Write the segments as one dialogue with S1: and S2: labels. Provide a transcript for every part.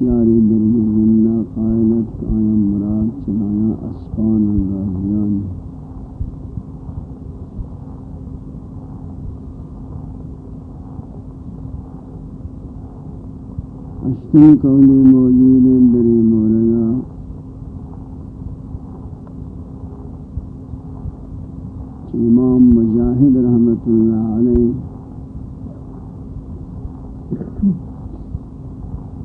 S1: بسیاری درجہ زندہ قائلت آیا مراد چنایا اسپان غازیان اشتن قولی موجود در موردا امام مجاہد رحمت اللہ علیہ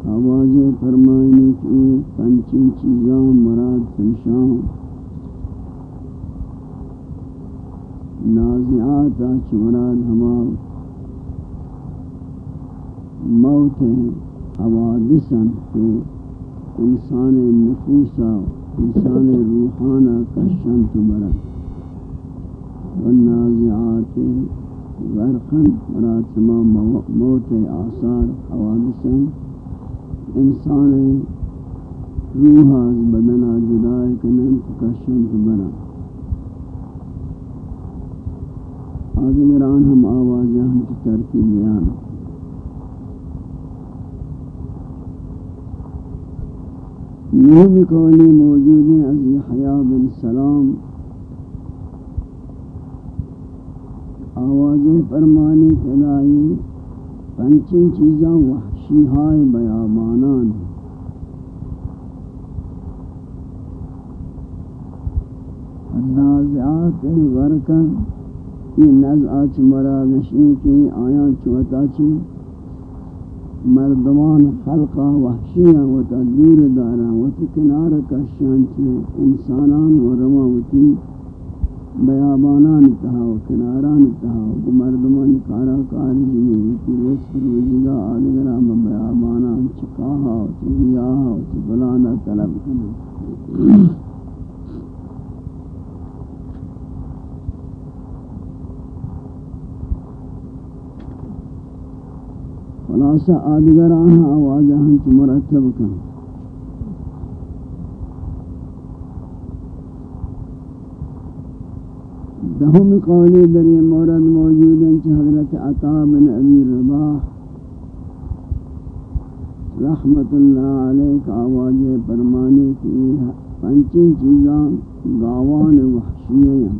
S1: آواز فرمائنی کی پنچی چیزاں مراد پنشان نازعات آچ مراد ہما موت حوادثاً کہ انسان نفوسا انسان روحانا کشنت مرد والنازعات غرقا مراد سما موت آثار حوادثاً انسان روح از بدن جدائے کنن کشنت برا آدھگران ہم آوازیں ہم کی ترتیب بیان یہ بھی قولی موجود ہیں از یحیاء بن سلام آوازیں فرمانی کلائی پنچین چیزاں وحشی ہائے بیابانان النازعات غرقن یہ نزعات مراد نشین کی آیان چوتا چی مردمان خلقا وحشیاں و تدور دارا و کنار کشان چی انسانان و رماوتی بیابانان تہا و کناران تہا و مردمان کارا کاری جنی ویتی رسل وزیگا آدگرام بیابانان چکاہا و چگیاہا و چبلانا طلب کنا خلاصہ آدگران آوازہ ہم چی مرتب کنا دہم قولی در یہ مورد موجود ہیں کہ حضرت عطا بن ابی رباح رحمت اللہ علیہ کا آواز فرمانے کی پنچین چیزاں گاوان وحشیہ ہیں۔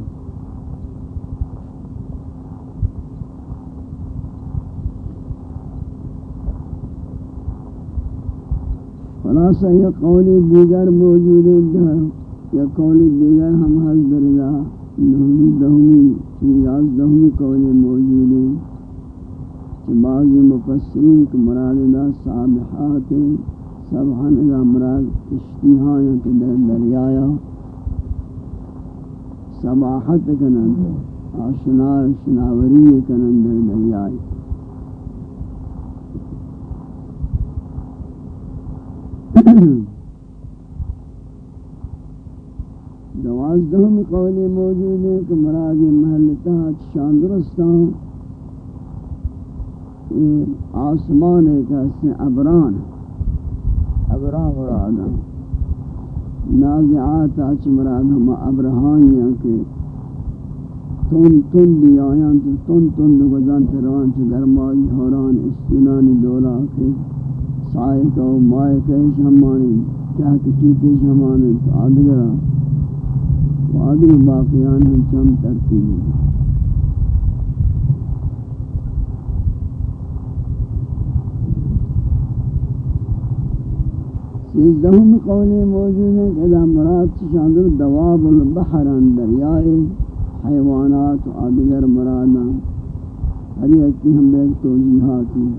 S1: خلاصہ یہ قولی دیگر موجود ہے یا قولی دیگر ہم حض درجہ نہمی دہمی چیز دہمی قولی موجود ہے کہ بعض مفسرین کے مراد دا صابحات سبحان اذا مراد اشتیہاں کہ در دریایا۔ سباحت کنن آشنار شناوری کنن در دریائی۔ mm دوازدہم قول موجود ہے کہ مراد محل تحت شان درستان آسمان ایک حسن عبران عبران مراد نازعات اچ مراد ہم عبرہاں ہیں کہ تون تون دی آیان تو تون تون دو گزان تروان چھ گرمائی حوران استنانی دولا کے سائے کو مائے کے شمانے کیا کٹی کے شمانے تو آدھگرہ وادل باقیان ہم چم ترتیب ہیں۔ سیزدہم قولی موجود ہیں کہ اذا مراد شاندر دواب البحر دریائے حیوانات و آدگر مرادا ہر ایک کی ہم ایک توجیحات ہیں۔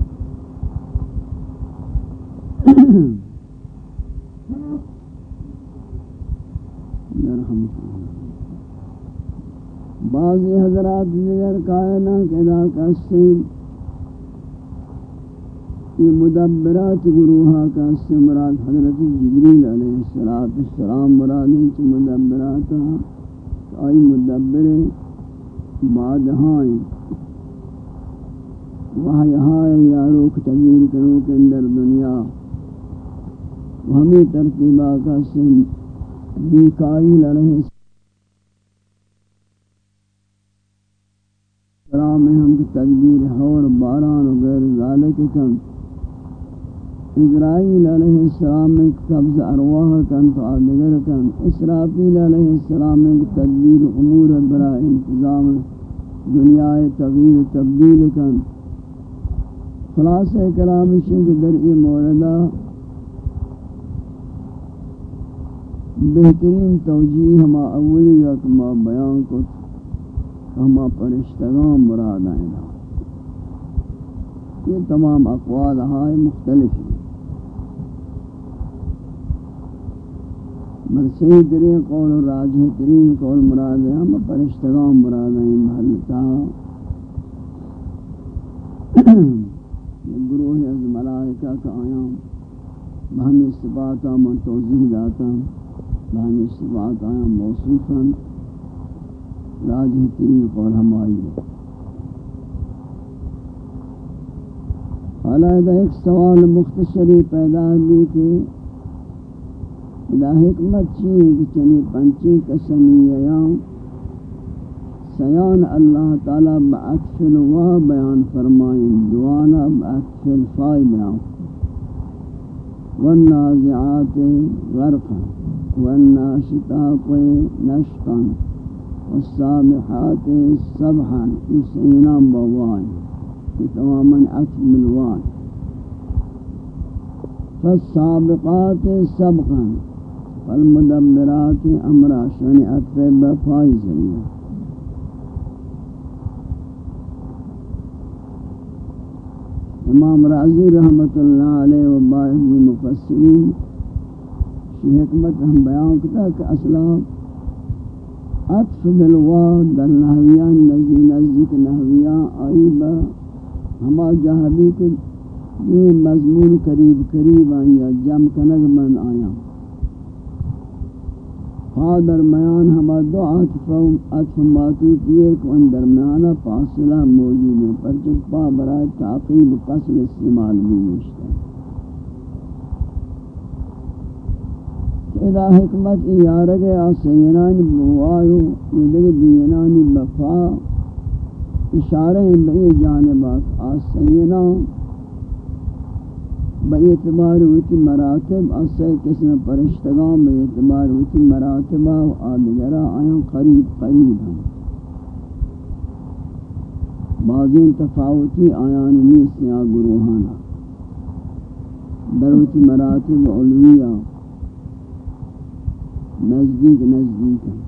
S1: بعضی حضرات دیگر کائنہ کہ اذا کسیم یہ مدبرات گروہا کا مراد حضرت جبریل علیہ السلام مراد ہیں مدبرات آئی مدبر بادہائیں وحی ہائے یارو تغییر کرو کے اندر دنیا ہمیں ترتیبہ کا سن بیکائیل علیہ السلام میں ہم تدبیر اور باران و غیر ذالک کم اسرائیل علیہ السلام میں قبض ارواح کن تو آدگر کن۔ اسرافیل علیہ السلام میں تدبیر امور برا انتظام دنیا تغییر تبدیل کن۔ خلاص کلام شنگ در ای موردہ بہترین توجیہ ہما اولی یک ما بیان کو ہما پرشتگان مراد آئینا یہ تمام اقوال ہائے مختلف ہیں۔ بل صحیح ترین قول و راجح ترین قول مراد ہے ہم پرشتگان مراد ہیں۔ محلتا گروہ از ملائکہ کا آیا بہمی صفاتا من توضیح داتا بہمی صفات آیا موصوفا راجح ترین قول ہم آئی ہے۔ حالا ایک سوال مختصری پیدا بھی کہ ادا حکمت چیئے کہ چنی پنچی قسمیہیاں سیان اللہ تعالی بعطف الوا بیان فرمائیں، دوانا بعطف الفائی بیان۔ والنازعات غرقا، والناشطات نشطا۔ والسابحات سبحا اس اینام بوان یہ تماما عطف الوان. فالسابقات سبقا فالمدبرات امرا شنعت پہ بفائی ذریعہ امام راضی رحمت اللہ علیہ و بعضی مفسرین، شی حکمت ہم بیان کتا کہ اصلا عطف بالوا در نحویان نزی نزدیک نحویان آئی با ہما جہبی کے یہ مضمون قریب قریب آیا جم کنگ من آیا. ہا درمیان ہما دو عطف عطف معطوف یہ کہ ان درمیانہ فاصلہ موجود ہے پر جب پا برائے تعقیب قصل استعمال بھی مشتا ادا حکمت ایارگ آسینانی بوائیو یہ دینانی بفا، اشارہ بئی جانبات آسینان اعتبار ہوتی مراتب اصل قسم پرشتگان بے اعتبار ہوتی مراتبہ و آدگرہ آیاں قریب قریب ہیں۔ بعضین تفاوتی آیان نیسی گروہانا دروتی مراتب علویہ۔ نزدیک نزدیک ہیں۔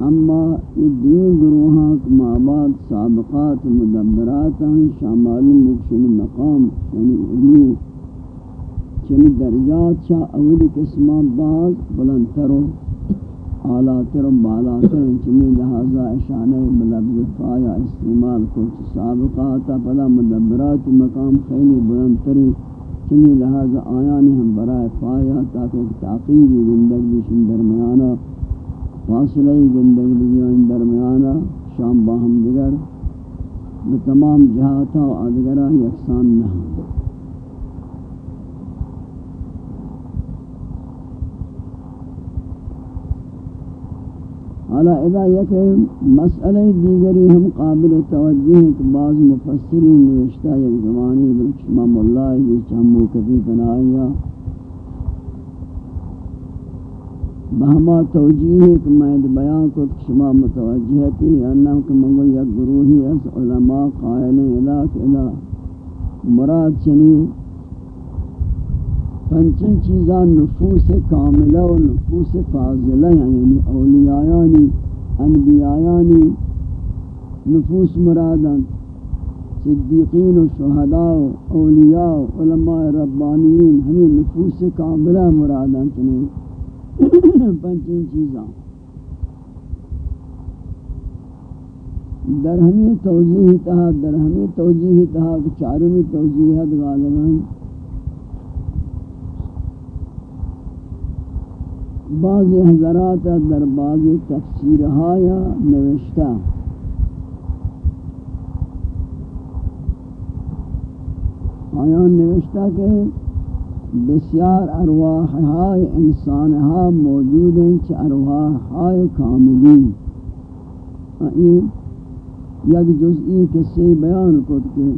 S1: اما یہ دین گروہاں ماباد سابقات، مدبرات ہیں شامالی مکشن مقام یعنی علو چنی درجات شاہ اولی قسمہ بعض بلندتر و اعلیٰتر و بالاتر ہیں۔ چنی لہذا اشانہ بلبز فایا استعمال کو سابقات پدا مدبرات مقام خیلی بلندتر چنی لحاظ آیانی ہم برائے پایا تاکہ ایک تعقیبی گندگی شن درمیانہ، فاصلہ گندگی درمیانہ، شام باہم دیگر، تمام جہاتا و آدگرہ یکسان نہ حالا اذا یک مسئلہ دیگری ہم قابل توجہ ہیں کہ بعض مفسرین نوشتہ یک زمانی بلکشمام اللہ کی چمو کفی بنایا بہما توجیہ کہ میں بیان کو شما متوجہ تھی انہم کہ منگو یک گروہی اس علماء قائل الہ کہ الہ مراد چنی پنچن چیزان نفوس کاملہ و نفوس فاضلہ یعنی اولیایانی، انبیایانی نفوس مرادان صدیقین و شہداء و اولیاء و علماء ربانیین، ہمیں نفوس کاملہ مرادان چنین پنچین چیزاں در ہمیں توجیہ تہا در ہمیں توجیہ تہا چارمی توجیہت غالباً بعض حضرات در بعض تفسیرها یا نوشتہ آیان نوشتہ کہ بسیار ارواح ہائے انسان ہا موجود ہیں چھ ارواح ہائے کاملین یک جزئی کسی بیان کت کے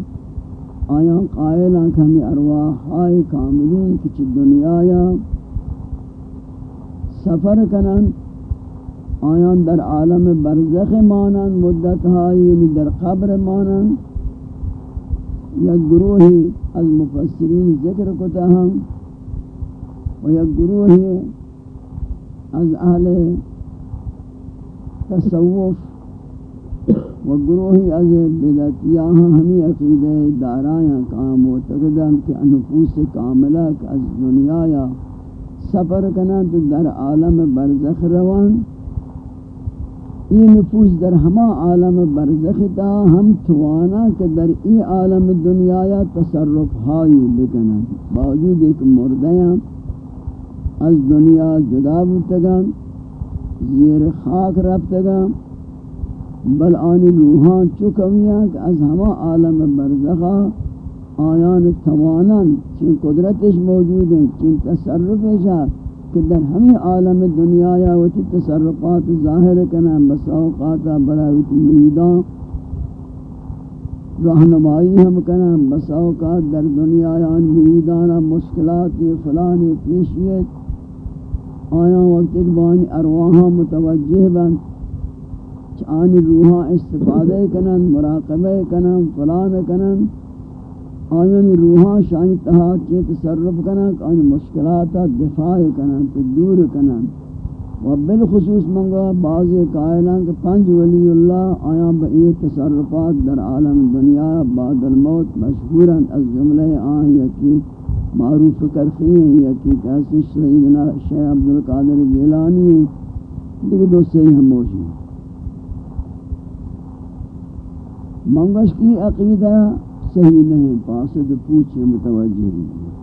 S1: آیا قائلہ کہ ہمیں ارواح ہائے کاملین کچھ دنیا یا سفر کنن، آیان در عالم برزخ مانن مدت ہائی یعنی در قبر مانن یا گروہی از مفسرین ذکر کتا ہم و یا گروہی از اہل تصوف و گروہی از بدعتیاں ہمیں عقیدہ دارایاں کام معتقدن کہ انفوس کاملہ از دنیا یا سفر کنن تو در عالم برزخ روان. یہ نفوس در ہما عالم برزخ تا ہم توانا کہ در ای عالم دنیا یا تصرف ہائی بکنن باوجود ایک مردیاں از دنیا جدا بتگا زیر خاک رفتگا بل آنی روحان چکویاں کہ از ہما عالم برزخا آیان توانن چین قدرتش موجود ہیں چین تصرفش ہے کہ در ہمیں عالم دنیا یا وتی تصرفات ظاہر کنا بس اوقات براوتی مریدان رہنمائی ہم کنا بس اوقات در دنیا یا مریدان مشکلات فلانی پیشیت آیا وقت ایک بانی ارواحاں متوجہ بند چانی روحاں استفادہ کنن مراقبہ کنن، فلان کنن آیان روحان شانی تہا کی تصرف کنن آیان مشکلات دفاع کنن دور کنن۔ و بالخصوص منگا بعض قائلان کہ پنج ولی اللہ آیان بئی تصرفات در عالم دنیا بعد الموت مشہورا از جملہ آن یکی معروف کرخی ہیں، یکی کیسی سیدنا شیع عبدالقادر گیلانی ہیں۔ دیکھ دو صحیح ہم موجود منگش کی عقیدہ صحیح نہیں پاسد پوچھے متوجہ نہیں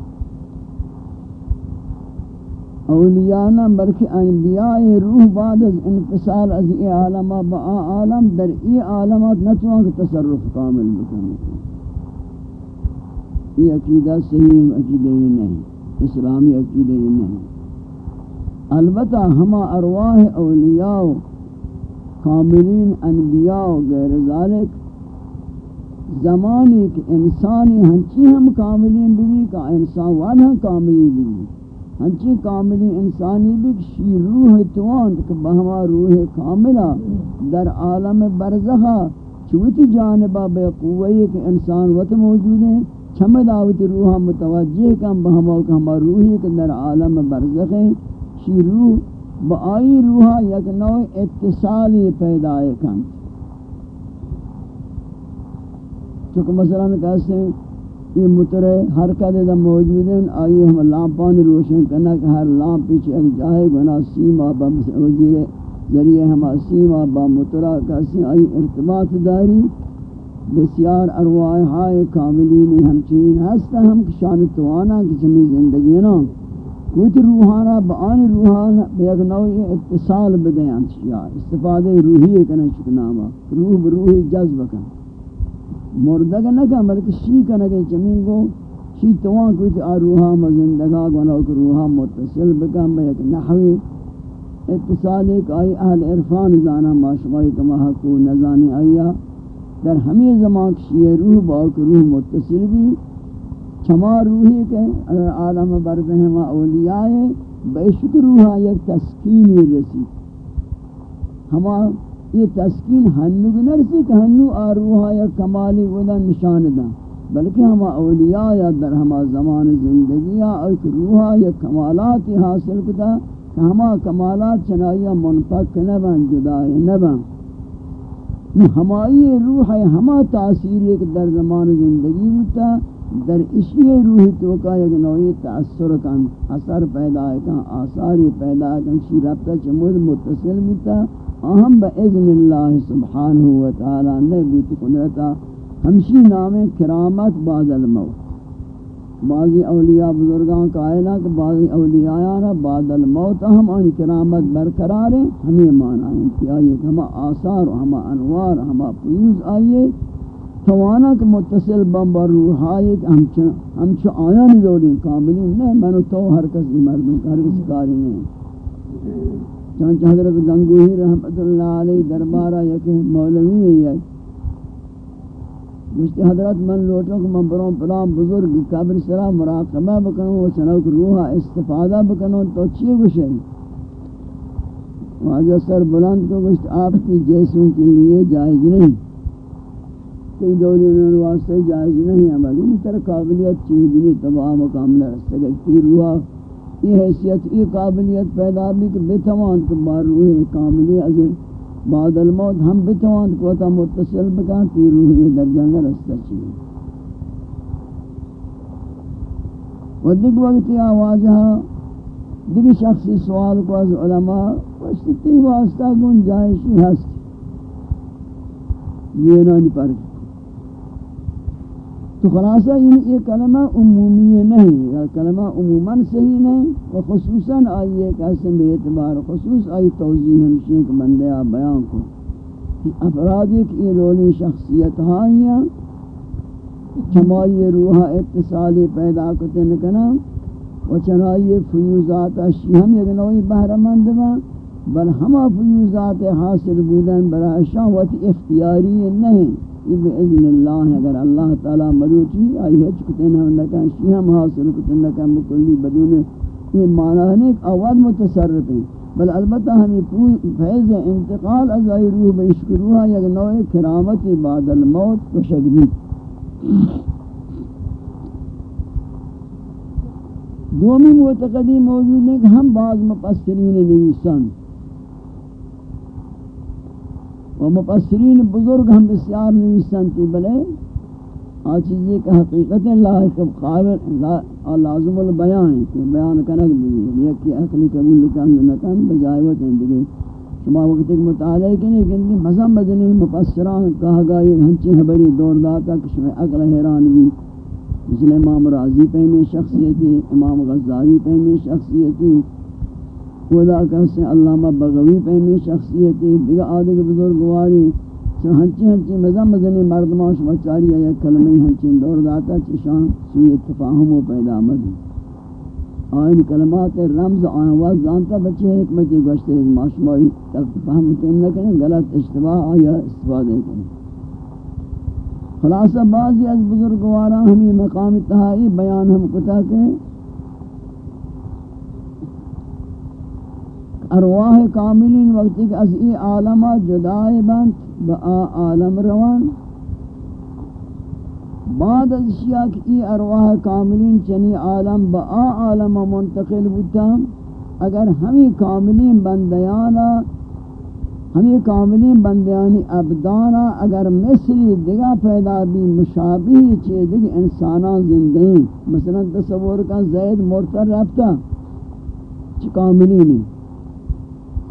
S1: اولیاء نہ بلکہ انبیاء روح بعد از انفصال از ای عالم با عالم در ای عالمات نتوان کہ تصرف کامل بکنے یہ عقیدہ صحیح عقیدہ یہ نہیں اسلامی عقیدہ یہ نہیں البتہ ہما ارواح اولیاء کاملین انبیاء غیر ذالک زمانی کہ انسانی ہنچی ہم کاملین بھی کا انسان والا کاملی بھی ہنچی کاملی انسانی بھی شی روح توان کہ بہما روح کاملہ در عالم برزخا چوتی جانبا بے قوئی کہ انسان وقت موجود ہیں چمد آوتی روح متوجہ کم بہما کہ ہما روحی کہ در عالم برزخ ہیں شی روح با آئی روحا یک نوع اتصالی پیدا کن۔ چونکہ مثلا کہتے ہیں، یہ مترے حرکت دا موجود ہیں، آئیے ہم لامپان روشن کرنا کہ ہر لامپ پیچھے ایک جاہے گنا سیما با وزیر ذریعے ہم سیما با مترہ کہتے ہیں آئی ارتباط داری۔ بسیار ارواح ہائے کاملین ہمچین ہستا، ہم شان توانا کی چمی زندگی نا۔ کوئی روحانا بآن روحانا بیگ نوعی اتصال بدیان چیا استفادہ روحی کنا چکناما روح بروحی جذب کنا مردگ نہ کہ بلکہ شی کا نہ کہ زمین کو شی توان کوئی تے روحا مزندگا گنا کو روحا متصل بکم بہ ایک نحوی اتصال ایک آئی اہل عرفان زانا ماشمائی کما حقو نزانی آیا۔ در ہمیں زمان شی روح باک روح متصل بھی۔ چما روحی کے عالم برد ہیں اولیاء، بے شکر روحا یک تسکین رسی۔ ہما یہ تسکین ہنو نرسی کہ ہنو آروحا یا کمالی ودا نشان دا، بلکہ ہما اولیاء یا در ہما زمان زندگی یا ایک روحا یا کمالات حاصل کتا کہ ہما کمالات چنائیا منفق نبن، جدائی نبن۔ ہمائی روح ہے ہما تاثیر ایک در زمان زندگی ہوتا، در اشی روح تو کا یک نوعی تاثر کن، اثر پیدا کن آثار پیدا کن، شی ربطہ چمود متصل ہوتا۔ اہم با اذن اللہ سبحانہ وتعالی نے بوت قدرتا ہمشی نام کرامت بعد الموت۔ بعضی اولیاء بزرگان کا آئلہ کہ بعضی اولیاء بعد الموت ہم ان کرامت برقرار ہیں، ہمیں مانا ہے کہ آئیے کہ ہما آثار ہما انوار ہما پیوز آئیے۔ توانا کہ متصل بمبر روحائی کہ ہم چو آیان دولی کاملین نہیں، منو تو ہر کس مردوں کا ہر کاری نہیں۔ چانچہ حضرت گنگوہی رحمت اللہ علیہ دربارہ یکی مولوی ہے یہ۔ مجھتی حضرت من لوٹوں کہ من برون پلان بزرگ قبر سرا مراقبہ بکنوں و چنوک روحا استفادہ بکنوں تو چیئے گوشے۔ واجہ سر بلند کو گوشت آپ کی جیسوں کے لیے جائز نہیں۔ کئی دولی واسطے جائز نہیں۔ عملی میں تر قابلیت چیز نہیں، تباہ مقام نہ لرستے گا روحا یہ حیثیت، یہ قابلیت پیدا بھی کہ بتوان کو بار روح کاملی از بعد الموت ہم بتوان کو تا متصل بکا تی روح یہ درجہ نہ رستہ چیئے و دیکھ وقتی آوازہ دیکھ شخصی سوال کو از علماء وشتی تی واسطہ گنجائشی ہست۔ یہ نانی پر تو خلاصہ یہ کلمہ عمومی نہیں یہ کلمہ عموماً صحیح نہیں و خصوصاً آئیے کہ اسم بے اعتبار، خصوص آئی توضیح ہمشی کہ بندے بیان کو، کہ افراد ایک رولی شخصیت ہائیاں چمائی روحہ اتصالی پیدا کتے نکنا و چنائی فیوزات اشی ہم یک نوعی بہرمند با، بل ہما فیوزات حاصل بودن برای شاوت اختیاری نہیں۔ باذن اللہ اگر اللہ تعالی مروچی آئی ہے، چکتے نہ نکان شیہم حاصل کتے نکان مکلی بدون یہ معنی ہے کہ آواز متصرف ہیں۔ بل البتہ ہمیں فیض انتقال از آئی روح بشکروها یک نوع کرامت بعد الموت و شگمی دومی معتقدی موجود ہے کہ ہم بعض مپسرین نویسان و مفسرین بزرگ ہم بسیار نویسن تی بلے آ چیزیں کہ حقیقت لاحق قابل لازم البیان ہے، کہ بیان کنک بھی یہ کہ عقلی قبول کن نکن بجائے وہ دیگے شما وقت ایک مطالعہ کرنے کہ ان مزہ مدنی مفسران کہا گا یہ ہنچی خبری دور داتا کہ شما عقل حیران بھی مثل امام راضی پہ میں شخصیتی، امام غزالی پہ میں شخصیتی خدا کہتے ہیں علامہ بغوی پہ میں شخصیتی دیگا آدھے بزرگواری چون ہنچی ہنچی مزم مزنی مردمان شما چاری آیا کلمی ہنچی دور داتا چشان سوی اتفاہم و پیدا مدی آئین کلمات رمز آن وقت زانتا بچے حکمتی گوشتے ہیں ماشمائی فہمتن نہ کریں غلط اشتباہ آیا استفادہ کریں خلاصہ بعضی از بزرگوارا ہمیں مقام تہائی بیان ہم کتا کہ ارواح کاملین وقتی کہ از ای عالمہ جدائے بند با عالم روان. بعد از اشیاء کہ ای ارواح کاملین چنی عالم با عالم منتقل بودتا اگر ہمیں کاملین بندیانا ہمیں کاملین بندیانی ابدانا اگر مثلی دگا پیدا بھی مشابہی چیئے دیکھ انسانان زندگی مثلا تصور کا زید مرتر رفتا چی کاملینی؟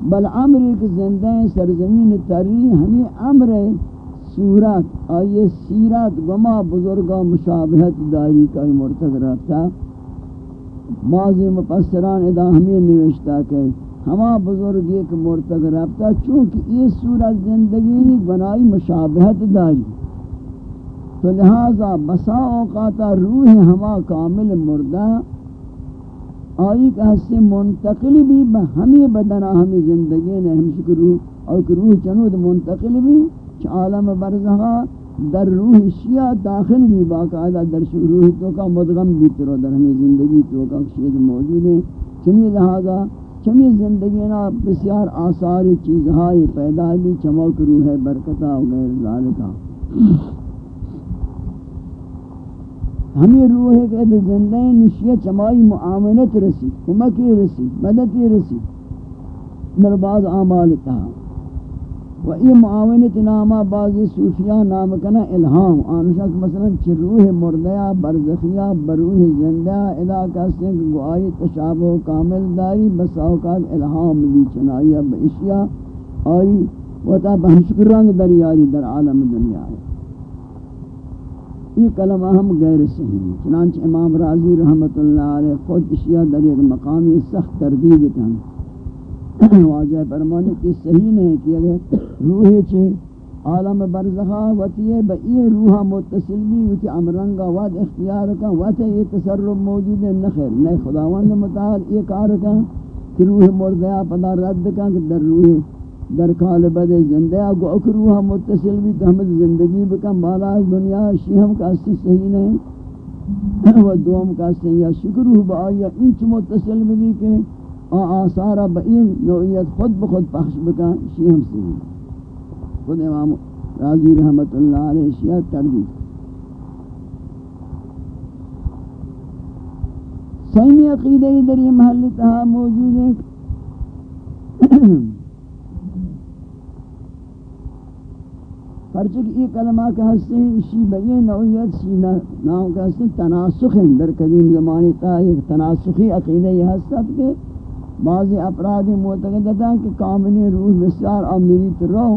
S1: بل عمر ایک زندہ سرزمین تری ہمیں عمر صورت آئیے سیرت گما بزرگا مشابہت داری کا مرتق رہتا بعضی مپسران ادا ہمیں نوشتا کہ ہما بزرگ ایک مرتق رہتا چونکہ یہ صورت زندگی بنائی مشابہت داری. تو لہذا بسا اوقاتا روح ہما کامل مردہ آئی کہ حصے منتقل بھی ہمیں بدنا ہمیں زندگی نے ہم شکر روح اور روح چنود منتقل بھی چھ عالم برزہا در روح شیعہ داخل بھی باقاعدہ در روح تو کا مدغم بھی ترو در ہمیں زندگی تو کا شید موجود ہے چمی لہذا چمی زندگی نا بسیار آثار چیزہائی پیدا بھی چمک روح برکتہ وغیر ذالکہ ہمیں روح ہے کہ زندہ نشیہ چمائی معاملت رسی کمکی رسی مدتی رسی در بعض آمال تہا و یہ معاونت نامہ بعض صوفیاء نام کنا الہام آنشا مثلا چھ روح مردیا برزخیہ بروح زندہ علاقہ سے گوائی تشابہ کامل داری، بس اوقات الہام بھی چنائیہ باشیاء آئی، و تا بہنشک رنگ دریاری در عالم دنیا ہے۔ یہ کلمہ ہم غیر صحیح چنانچہ امام راضی رحمت اللہ علیہ خود اشیاء در ایک مقامی سخت تردید کن واجہ فرمانے کی صحیح نہیں کہ اگر روح چھے عالم برزخا وطیے بئی روح متصل بھی وچی امرنگا واد اختیار کا وطی یہ تصرف موجود ہے نخیر نئے خداوند متعال یہ کار کا کہ روح مردیا پدا رد کا، کہ در روح در کال بد زندہ گو اکروہ متصل بھی تحمد زندگی بکم بالا دنیا شیہم کا اس صحیح نہیں۔ و دوم کا یا شکروہ با آیا انچ متصل بھی کہ آثارہ بئین نوعیت خود بخود پخش بکن شیہم صحیح خود امام راضی رحمت اللہ علیہ شیعہ تردید۔ صحیح عقیدہ در یہ محل تہا موجود ہے۔ پرچک یہ کلمہ کا حسن اسی بئی نوعیت سی نام کا حسن تناسخ ہیں در قدیم زمانی تا ایک تناسخی عقیدہ یہ حسد کہ بعضی افرادی معتقدتا کہ کاملی روح بسیار آمیریت رو،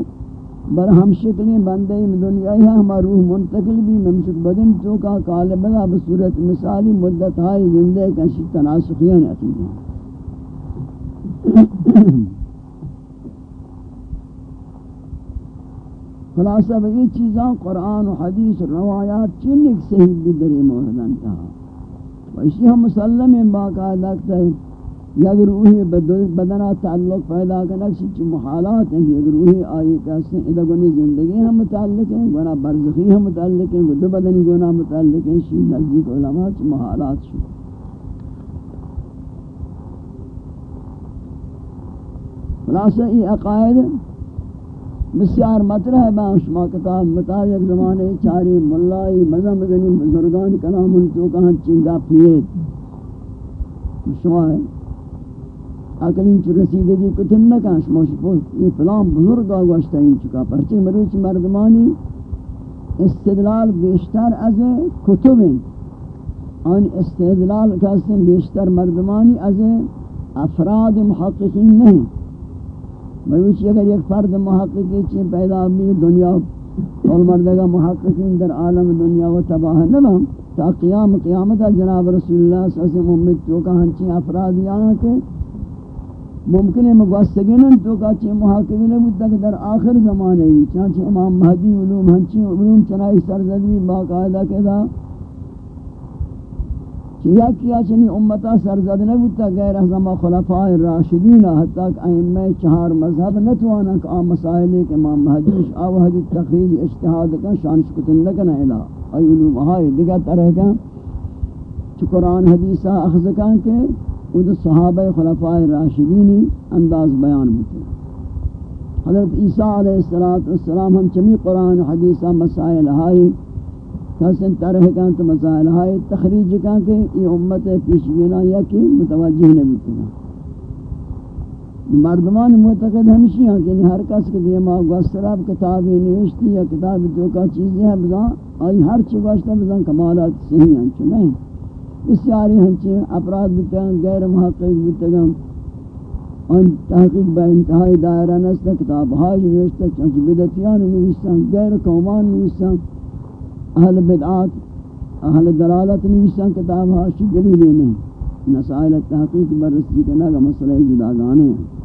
S1: بر ہم شکلی بندے دنیا ہے ہما روح منتقل بھی ممشک بدن تو کا کالبلا بصورت مثالی مدت ہائی زندے کا شک تناسخیان عقیدہ خلاصہ یہ چیزاں قرآن و حدیث روایات چنک صحیح بھی دری موردن کہا و اسی ہم مسلم ہیں، باقاعدہ ہے یک روحی بدنہ تعلق پیدا کرنا چی محالات ہیں یک روحی آئی کہتے ہیں ادھا ادھگونی زندگی ہم متعلق ہیں گونا برزخی ہم متعلق ہیں دو بدنی گونا متعلق ہیں شی نزدیک علماء چی محالات شو خلاصہ یہ عقائد بسیار مطرح ہے با شما کتاب مطابق زمانے چاری ملائی مزہ مزنی بزرگان کلام ان تو کہاں چنگا پیت شما ہے اکلین رسیدگی کتن نکا شما شپو یہ فلان بزرگ آگوشتا ہی چکا پرچے۔ مروچ مردمانی استدلال بیشتر از کتب ہیں۔ ان استدلال کہتے بیشتر مردمانی از افراد محققین نہیں۔ مروچی اگر ایک فرد محققی چین پیدا بھی دنیا اور مردگا محققین در عالم دنیا و تباہ نبا تا قیام قیامت جناب رسول اللہ صلی اللہ علیہ وسلم، امید تو کا ہنچی افرادی آنا کہ ممکن ہے مگوستگینن تو کا چین محققین بودتا کہ در آخر زمانے بھی چانچہ امام مہدی علوم، ہنچی علوم چنائی سرزدی، باقاعدہ کے دا کیا کیا چنی امتا سرزد نبوتا غیر ازما خلفاء راشدین، حتی کہ ائمہ چہار مذہب نتوانا کہ آم مسائل کے امام مہدیش آو حدیث تخریج اجتہاد کا شان شکتن لکن الہ ای علوم ہائی دیگا طرح کا چھ قرآن حدیثہ اخذ کا کہ وہ صحابہ خلفاء راشدین انداز بیان بکتے حضرت عیسیٰ علیہ السلام ہم چمی قرآن حدیثہ مسائل ہائی کسن طرح کان تو مسائل ہے تخریج کان کہ یہ امت پیشگینا یا کہ متوجہ نہیں بتنا مردمان معتقد ہمشی ہیں کہ ہر کس کے دیما گوستراب کتابی نوشتی یا کتاب تو کا چیزیں ہیں بزاں آئی ہر چگوشتا بزاں کمالات صحیح ہیں چو نہیں؟ اس بسیاری ہنچے اپراد بتگاں غیر محقق بتگاں ان تحقیق با انتہائی دائرہ نستا کتاب حاج نوشتا چونچہ بدتیان نوشتا، غیر قومان نوشتا اہل بدعات، اہل دلالت نویسان کتاب ہاشی دلیل نہیں نسائل تحقیق بررسی کرنا کا مسئلہ جدا گانے ہیں۔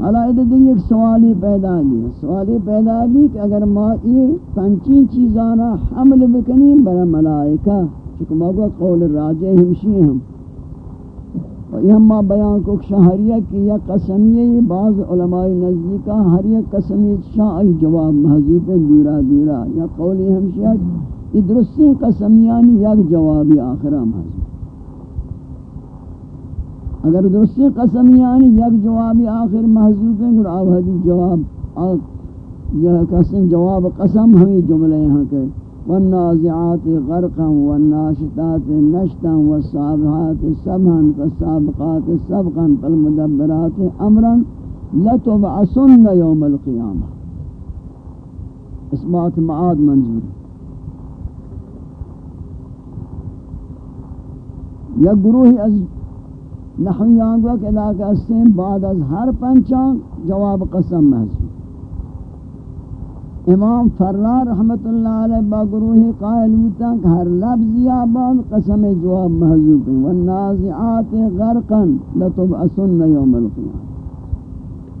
S1: حالا دیکھ ایک سوالی پیدا گیا سوالی پیدا گئی کہ اگر ما یہ پنچین چیزانا حمل بکنیم برا ملائکہ چکہ موقع قول راجع ہمشی ہم۔ یہ ہم بیان کو شہریہ کی یا قسمیہ بعض علماء نزدیکہ ہر یک قسمیہ شاہ جواب محضوب دورا دورا یا قولی ہمشیہ یہ درستی قسمیانی یک جوابی آخرہ محضوب اگر درستی قسمیانی یک جوابی آخر محضوب ہیں اور آپ حدیث جواب یہ قسم جواب قسم ہمیں جملے یہاں کہ والنازعات غرقا والناشطات نشطا والصابحات سبحا فالسابقات سبقا فالمدبرات امرا لتبعثن يوم القيامة. اثبات معاد منظور. یا گروہی از نحویان کو کہ علاقہ سے بعد از ہر پنچان جواب قسم محضور امام فرار رحمت اللہ علیہ با گروہ قائل ہوتا کہ ہر لفظ یا بعد قسم جواب محضوب ہے والنازعات غرقا لتبعثن یوم القیامة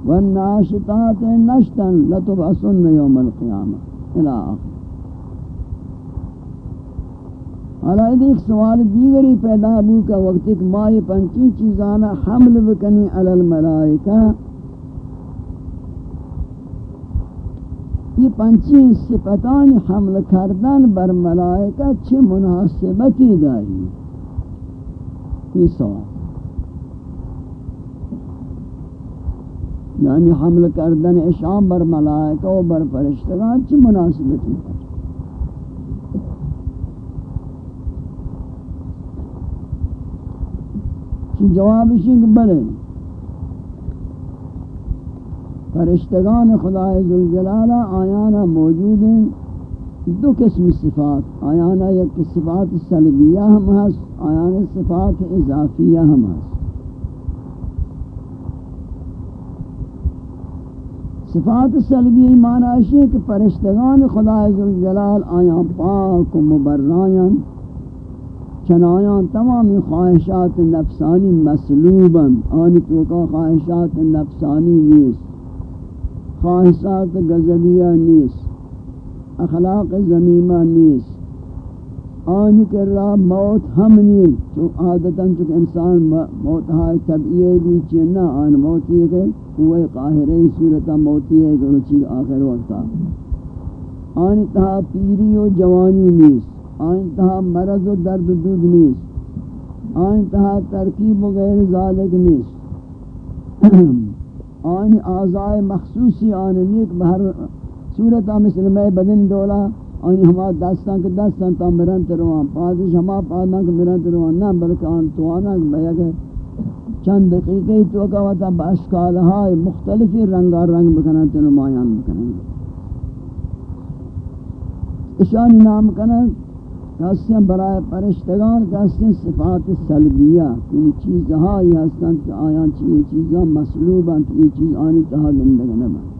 S1: والناشطات نشتا لتبعثن یوم القیامة الى آخر۔ حالا ایک سوال دیگری پیدا ہو کا وقت ایک مائی پنچی چیزانا حمل بکنی علی الملائکہ۔ یہ پنچی صفتان حمل کردن بر ملائکہ چھ مناسبتی داری؟ یہ سوال. یعنی حمل کردن اشام بر ملائکہ و بر فرشتگان چھ مناسبتی داری؟ جواب اسی کہ بلے فرشتگان خدا ذوالجلالہ آیانا موجود ہیں۔ دو قسم صفات آیانا یک صفات سلبیہ ہم ہس آیانا صفات اضافیہ ہم ہس صفات سلبی معنی ہے کہ فرشتگان خدا ذوالجلال آیاں پاک و مبرائن چنایان تمام خواہشات نفسانی مسلوباً آنی تو کا خواہشات نفسانی نیست۔ خواہشات غضبیہ نیس اخلاق زمیمہ نیس آنی کر رہا موت ہم نیس چون عادتاً چون انسان موت ہائی طبعیہ بھی چینا آن موتی ہے کہ کوئی قاہرہ صورتا موتی ہے کہ رچی آخر وقتا. آنی تہا پیری و جوانی نیس آنی تہا مرض و درد و دود نیس آنی تہا ترکیب و غیر ذالک نیس آنی آزائے مخصوصی آنی نیک بہر صورتا مثل میں بدن دولا، آنی ہما دستان کے دستان تا مرنت روان پادش ہما پادنا کے مرنت روان نا بلکہ آن تو آنا بیا کہ چند دقیقی تو کا وطا باشکالہائی مختلفی رنگا رنگ بکنا تنمایان بکنا اشانی نام کنا کہتے ہیں برائے پرشتگان کہتے ہیں صفات سلبیہ یعنی چیزہائی ہستن کہ آیاں چیئے چیزاں مسلوباں تو یہ چیز آنی تہا گندگ نبا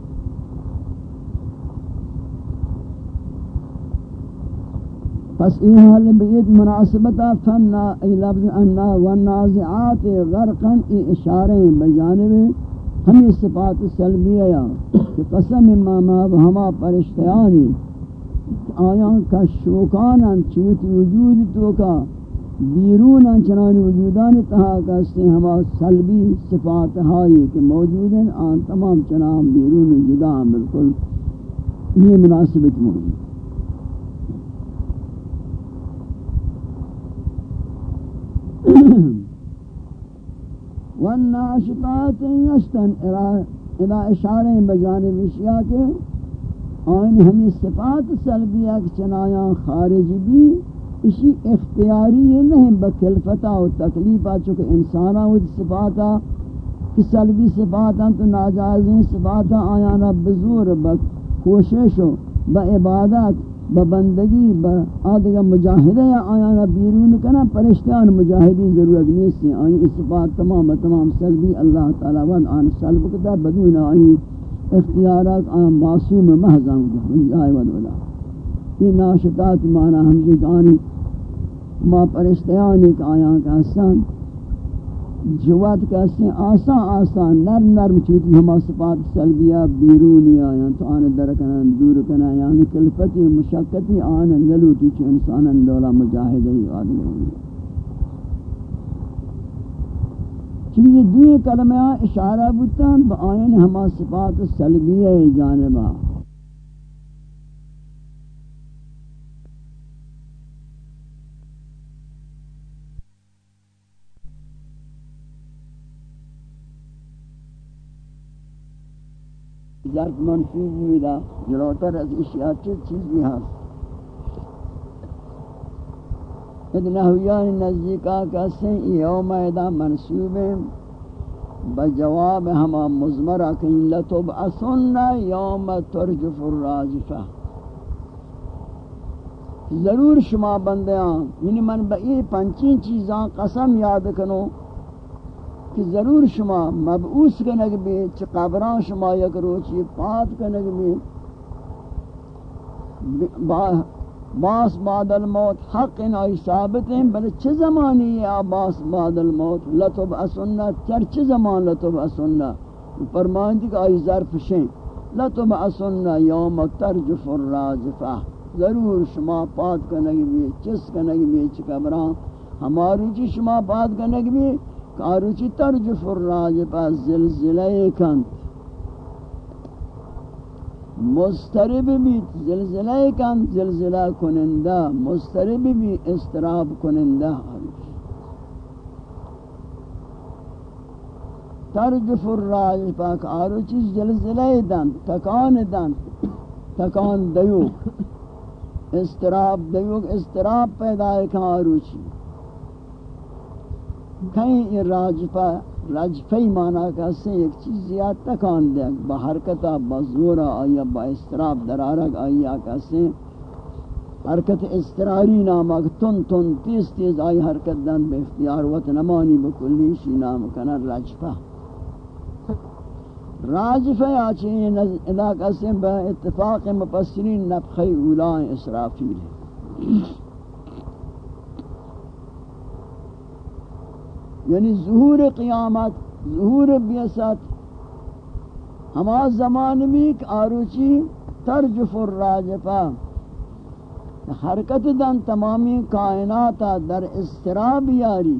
S1: پس یہ حال بیت مناسبتا فنا ای لفظ انا والنازعات غرقا ای اشارے بجانب ہمیں صفات سلبیہ یا کہ قسم امام ہما پرشتیانی آیان کا شوکانن چوت وجود تو کا بیرون چنان وجودان تہا کستے ہما سلبی صفات ہائی کہ موجود ہیں آن تمام چنان بیرون جدا بالکل یہ مناسبت موجود. والناشطات نشتن الى اشارہ بجانب اشیاء کے آئین ہمیں صفات سلبیہ چنایاں خارج بھی اسی اختیاری نہیں بکلفتا و تکلیفا چکہ انسانا وہ صفاتا کہ سلبی صفاتا تو ناجائزیں صفاتا آیانا بزور بکوشش و با عبادت با بندگی با آدھگا مجاہدہ یا آیانا بیرون کنا پرشتیان مجاہدی ضرورت نہیں سے آئین صفات تمام تمام سلبی اللہ تعالیٰ وان آن سلب کتا بدون آئین اختیارات آن معصوم محضان جائے ودولا یہ ناشتات معنی ہمشہ کانی ما پرشتیان ایک آیاں کا حسان جوات کہتے ہیں آسان آسان، نرم نرم چوتی ہما صفات سلبیہ بیرونی آیاں تو آن درکنن دور کنن یعنی کلفتی مشکتی آن نلوٹی چو انسان دولا مجاہدہی آدمی. ہوئی چون یہ دوئے کلمہ اشارہ بودتا با آئین ہما صفات سلبیہ جانبہ۔ ظرف منصوب میدا جلوتر از اشیاء چیز چیزی هست ہاں۔ اد نحویان نزدیکا کسیں یوم ایدا منصوب بجواب ہما مزمرہ کن لطب اسن یوم ترجف الراجفہ ضرور شما بندیاں یعنی من بئی پنچین چیزاں قسم یاد کنو کہ ضرور شما مبعوث کنگ بھی چھ قبران شما یک روچی پات کنگ بھی۔ باس بعد الموت حق ان آئی ثابت ہیں، بلے چھ زمانی ہے باس بعد الموت لطب اسنہ، چر چھ زمان لطب اسنہ؟ فرمائیں کہ آئی ظرف شیں۔ لطب اسنہ یوم ترجف الراجفہ۔ ضرور شما پات کنگ بھی، چس کنگ بھی چھ قبران ہماری چھ شما پات کنگ بھی، کاروچی ترجف الراج پا زلزلہ کن۔ مسترب بھی زلزلہ کن زلزلہ کنندہ مسترب بھی استراب کنندہ ترجف الراج پا کاروچی زلزلہ دن، تکان دن، تکان دیوک. استراب دیوک استراب پیدا ہے کاروچی کہیں یہ راجفہ راجفی مانا کہتے ہیں ایک چیز زیادہ تکان دے، با حرکتا با زورا آیا با استراب درارک آیا کہتے ہیں حرکت استراری نام تن تن تیز تیز آئی حرکت دن بے اختیار وقت نمانی بکلی شی نام کنا راجفہ راجفہ آچین ادا کہتے ہیں با اتفاق مپسرین نفخی اولائیں اسرافیل۔ ہے یعنی ظہور قیامت، ظہور بیست ہما زمان میں آروچی ترجف الراجفہ حرکت دن تمامی کائنات در استراب یاری۔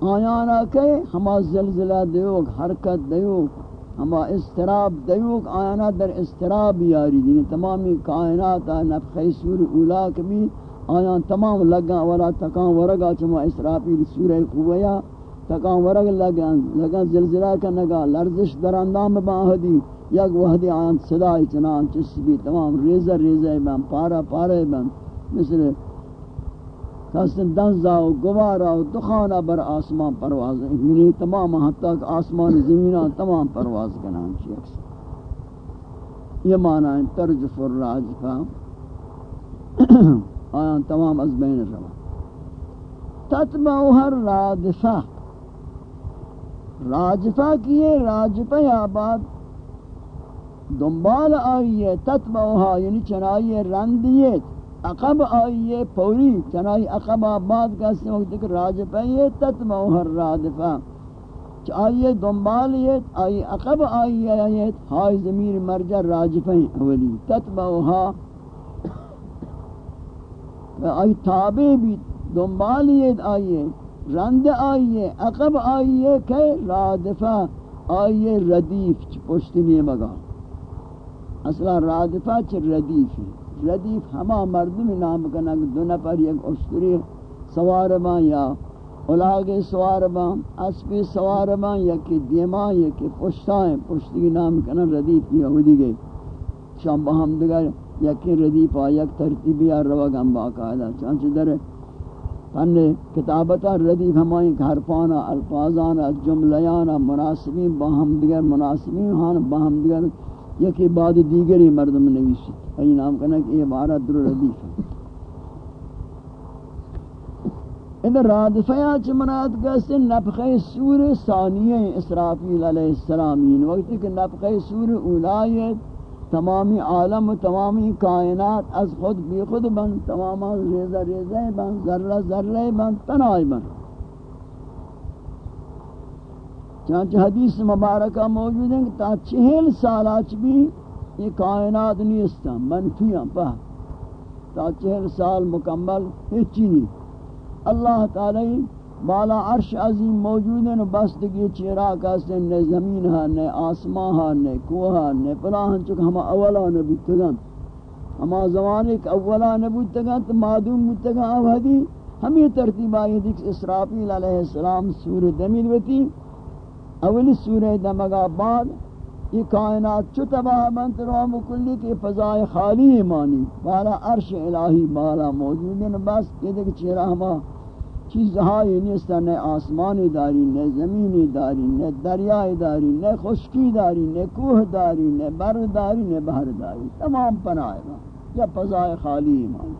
S1: آیانا کہ ہما زلزلہ دیوگ حرکت دیوگ ہما استراب دیوگ آیانا در استراب یاری۔ یعنی تمامی کائنات نفخی سور اولا کبھی آیان تمام لگا ولا تکان ورگا چما اسرافیل سورہ قویا تکان ورگ لگا لگا زلزلہ کا نگا لرزش در اندام باہدی یک وحدی آیان صدای چنان چس بھی تمام ریزہ ریزہ بن پارا پارا بن مثل کسن دنزا و گوارا و دخانا بر آسمان پرواز یعنی تمام حتی کہ آسمان زمینہ تمام پرواز کنان چی اکسر یہ معنی ہے ترجف الراجفہ۔ آیان تمام از بین روا تتبعوها الرادفہ راجفہ. کیے؟ راجفہ آباد. دنبال آئیے تتبعوها یعنی چنائی رندیت. عقب آئیے، پوری. چنائی عقب آباد کہتے ہیں وقت کہ راجفہ یہ تتبعوها الرادفہ آئیے دنبالیت آئی عقب آئیے آئیت ہائی زمین مرجع راجفہ اولی. تتبعوها آئی تابع بھی دنبالیت آئیے رند آئیے عقب آئیے کہ رادفہ آئیے ردیف چھ پشتنی مگا۔ اصلا رادفہ چھ ردیف ردیف ہما مردم نام کنا دو نفر، یک اسطوری سوار با یا اولاغ سوار با اسپی سوار با یا کہ دیما یا کہ پشتائیں پشتی نام کنا ردیف یہودی گئی شام با ہم دگر یکی ردیف یک ترتیبی روگ ہم باقاعدہ چانچہ در فن کتابتا ردیف ہمائیں حرفانا، الفاظانا، جملیانا، مناسبین باہم دیگر مناسبین ہاں باہم دیگر یکی بعد دیگری مردم نویسی ای نام کنا کہ یہ بارہ در ردیف ہے ادھر رادفیہ چمنات کہتے نفخ سور ثانیہ اسرافیل علیہ السلامین۔ وقت کہ نفخ سور اولایت تمامی عالم و تمامی کائنات از خود بی خود بند تمام ریزہ ریزہ بند ذرہ ذرہ بند تنائی بند. چانچہ حدیث مبارکہ موجود ہیں کہ تا چہل سال سالاچ بھی یہ کائنات نیستا منفی ہیں پہ تا چہل سال مکمل ہچی نہیں اللہ تعالی بالا عرش عظیم موجود ہیں بس دگی چیرا کاستے نے زمین ہاں نے آسمان ہاں نے کوہ ہاں نے پلاہن چکہ ہما اولا نبی نبوتگن ہما زمانے کے اولا نبی نبوتگن تو معدوم بوتگن اب حدی ہمیں ترتیب آئی دیکھ اسرافیل علیہ السلام سور دمین وتی اولی سورہ دمگا بعد، یہ کائنات چو تباہ بنت رو مکلی کی فضائے خالی مانی بالا عرش الہی، بالا موجود ہیں بس، یہ دیکھ چیرا ہما چیز ہائی نیستا نہ آسمانی داری نہ زمینی داری نہ دریائی داری نہ خشکی داری نہ کوہ داری نہ بر داری نہ بہر داری. تمام پناہ یا فضائے خالی مانی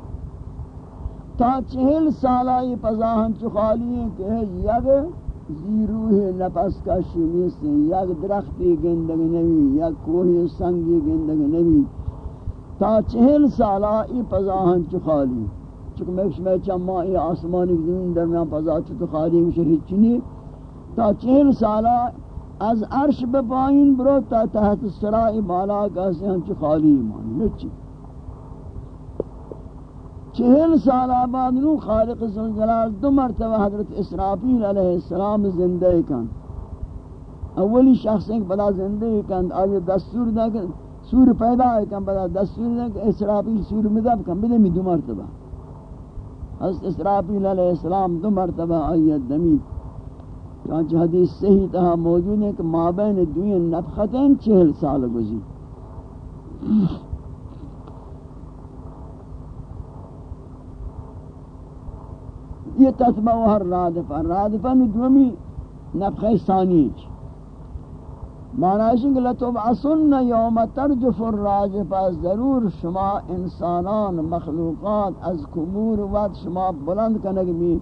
S1: تا چہل سالہ یہ فضاہن چو خالی ہیں کہ یک زیروح نفس کا شنیس یک درختی گندگ نبی یک کوہی سنگی گندگ نبی تا چہل سالہ ای پزاہن چو خالی. چکہ میں شمی چما ای آسمانی زمین درمیان پزا چو خالی شریف چنی۔ تا چہل سالہ از عرش بپائین برو تا تحت سرائی بالا کہتے ہیں چو خالی ایمان۔ نچی چہل سال آباد نو خالق زلجلال دو مرتبہ حضرت اسرافیل علیہ السلام زندہ کن۔ اولی شخص ایک بدا زندہ کن آئی دستور دا کن سور پیدا ہے کن بدا دستور دا کن اسرافیل سور مدب کن بدے می دو مرتبہ۔ حضرت اسرافیل علیہ السلام دو مرتبہ آئی دمی چانچہ حدیث صحیح تہا موجود ہے کہ مابین دوین نفختین چہل سال گزی۔ یہ تتبع ہر رادفہ۔ رادفہ نو نفخ ثانی معنی ہے کہ لتبعثن یوم ترجف الراجفہ ضرور شما انسانان، مخلوقات از قبور وقت شما بلند کنگ بھی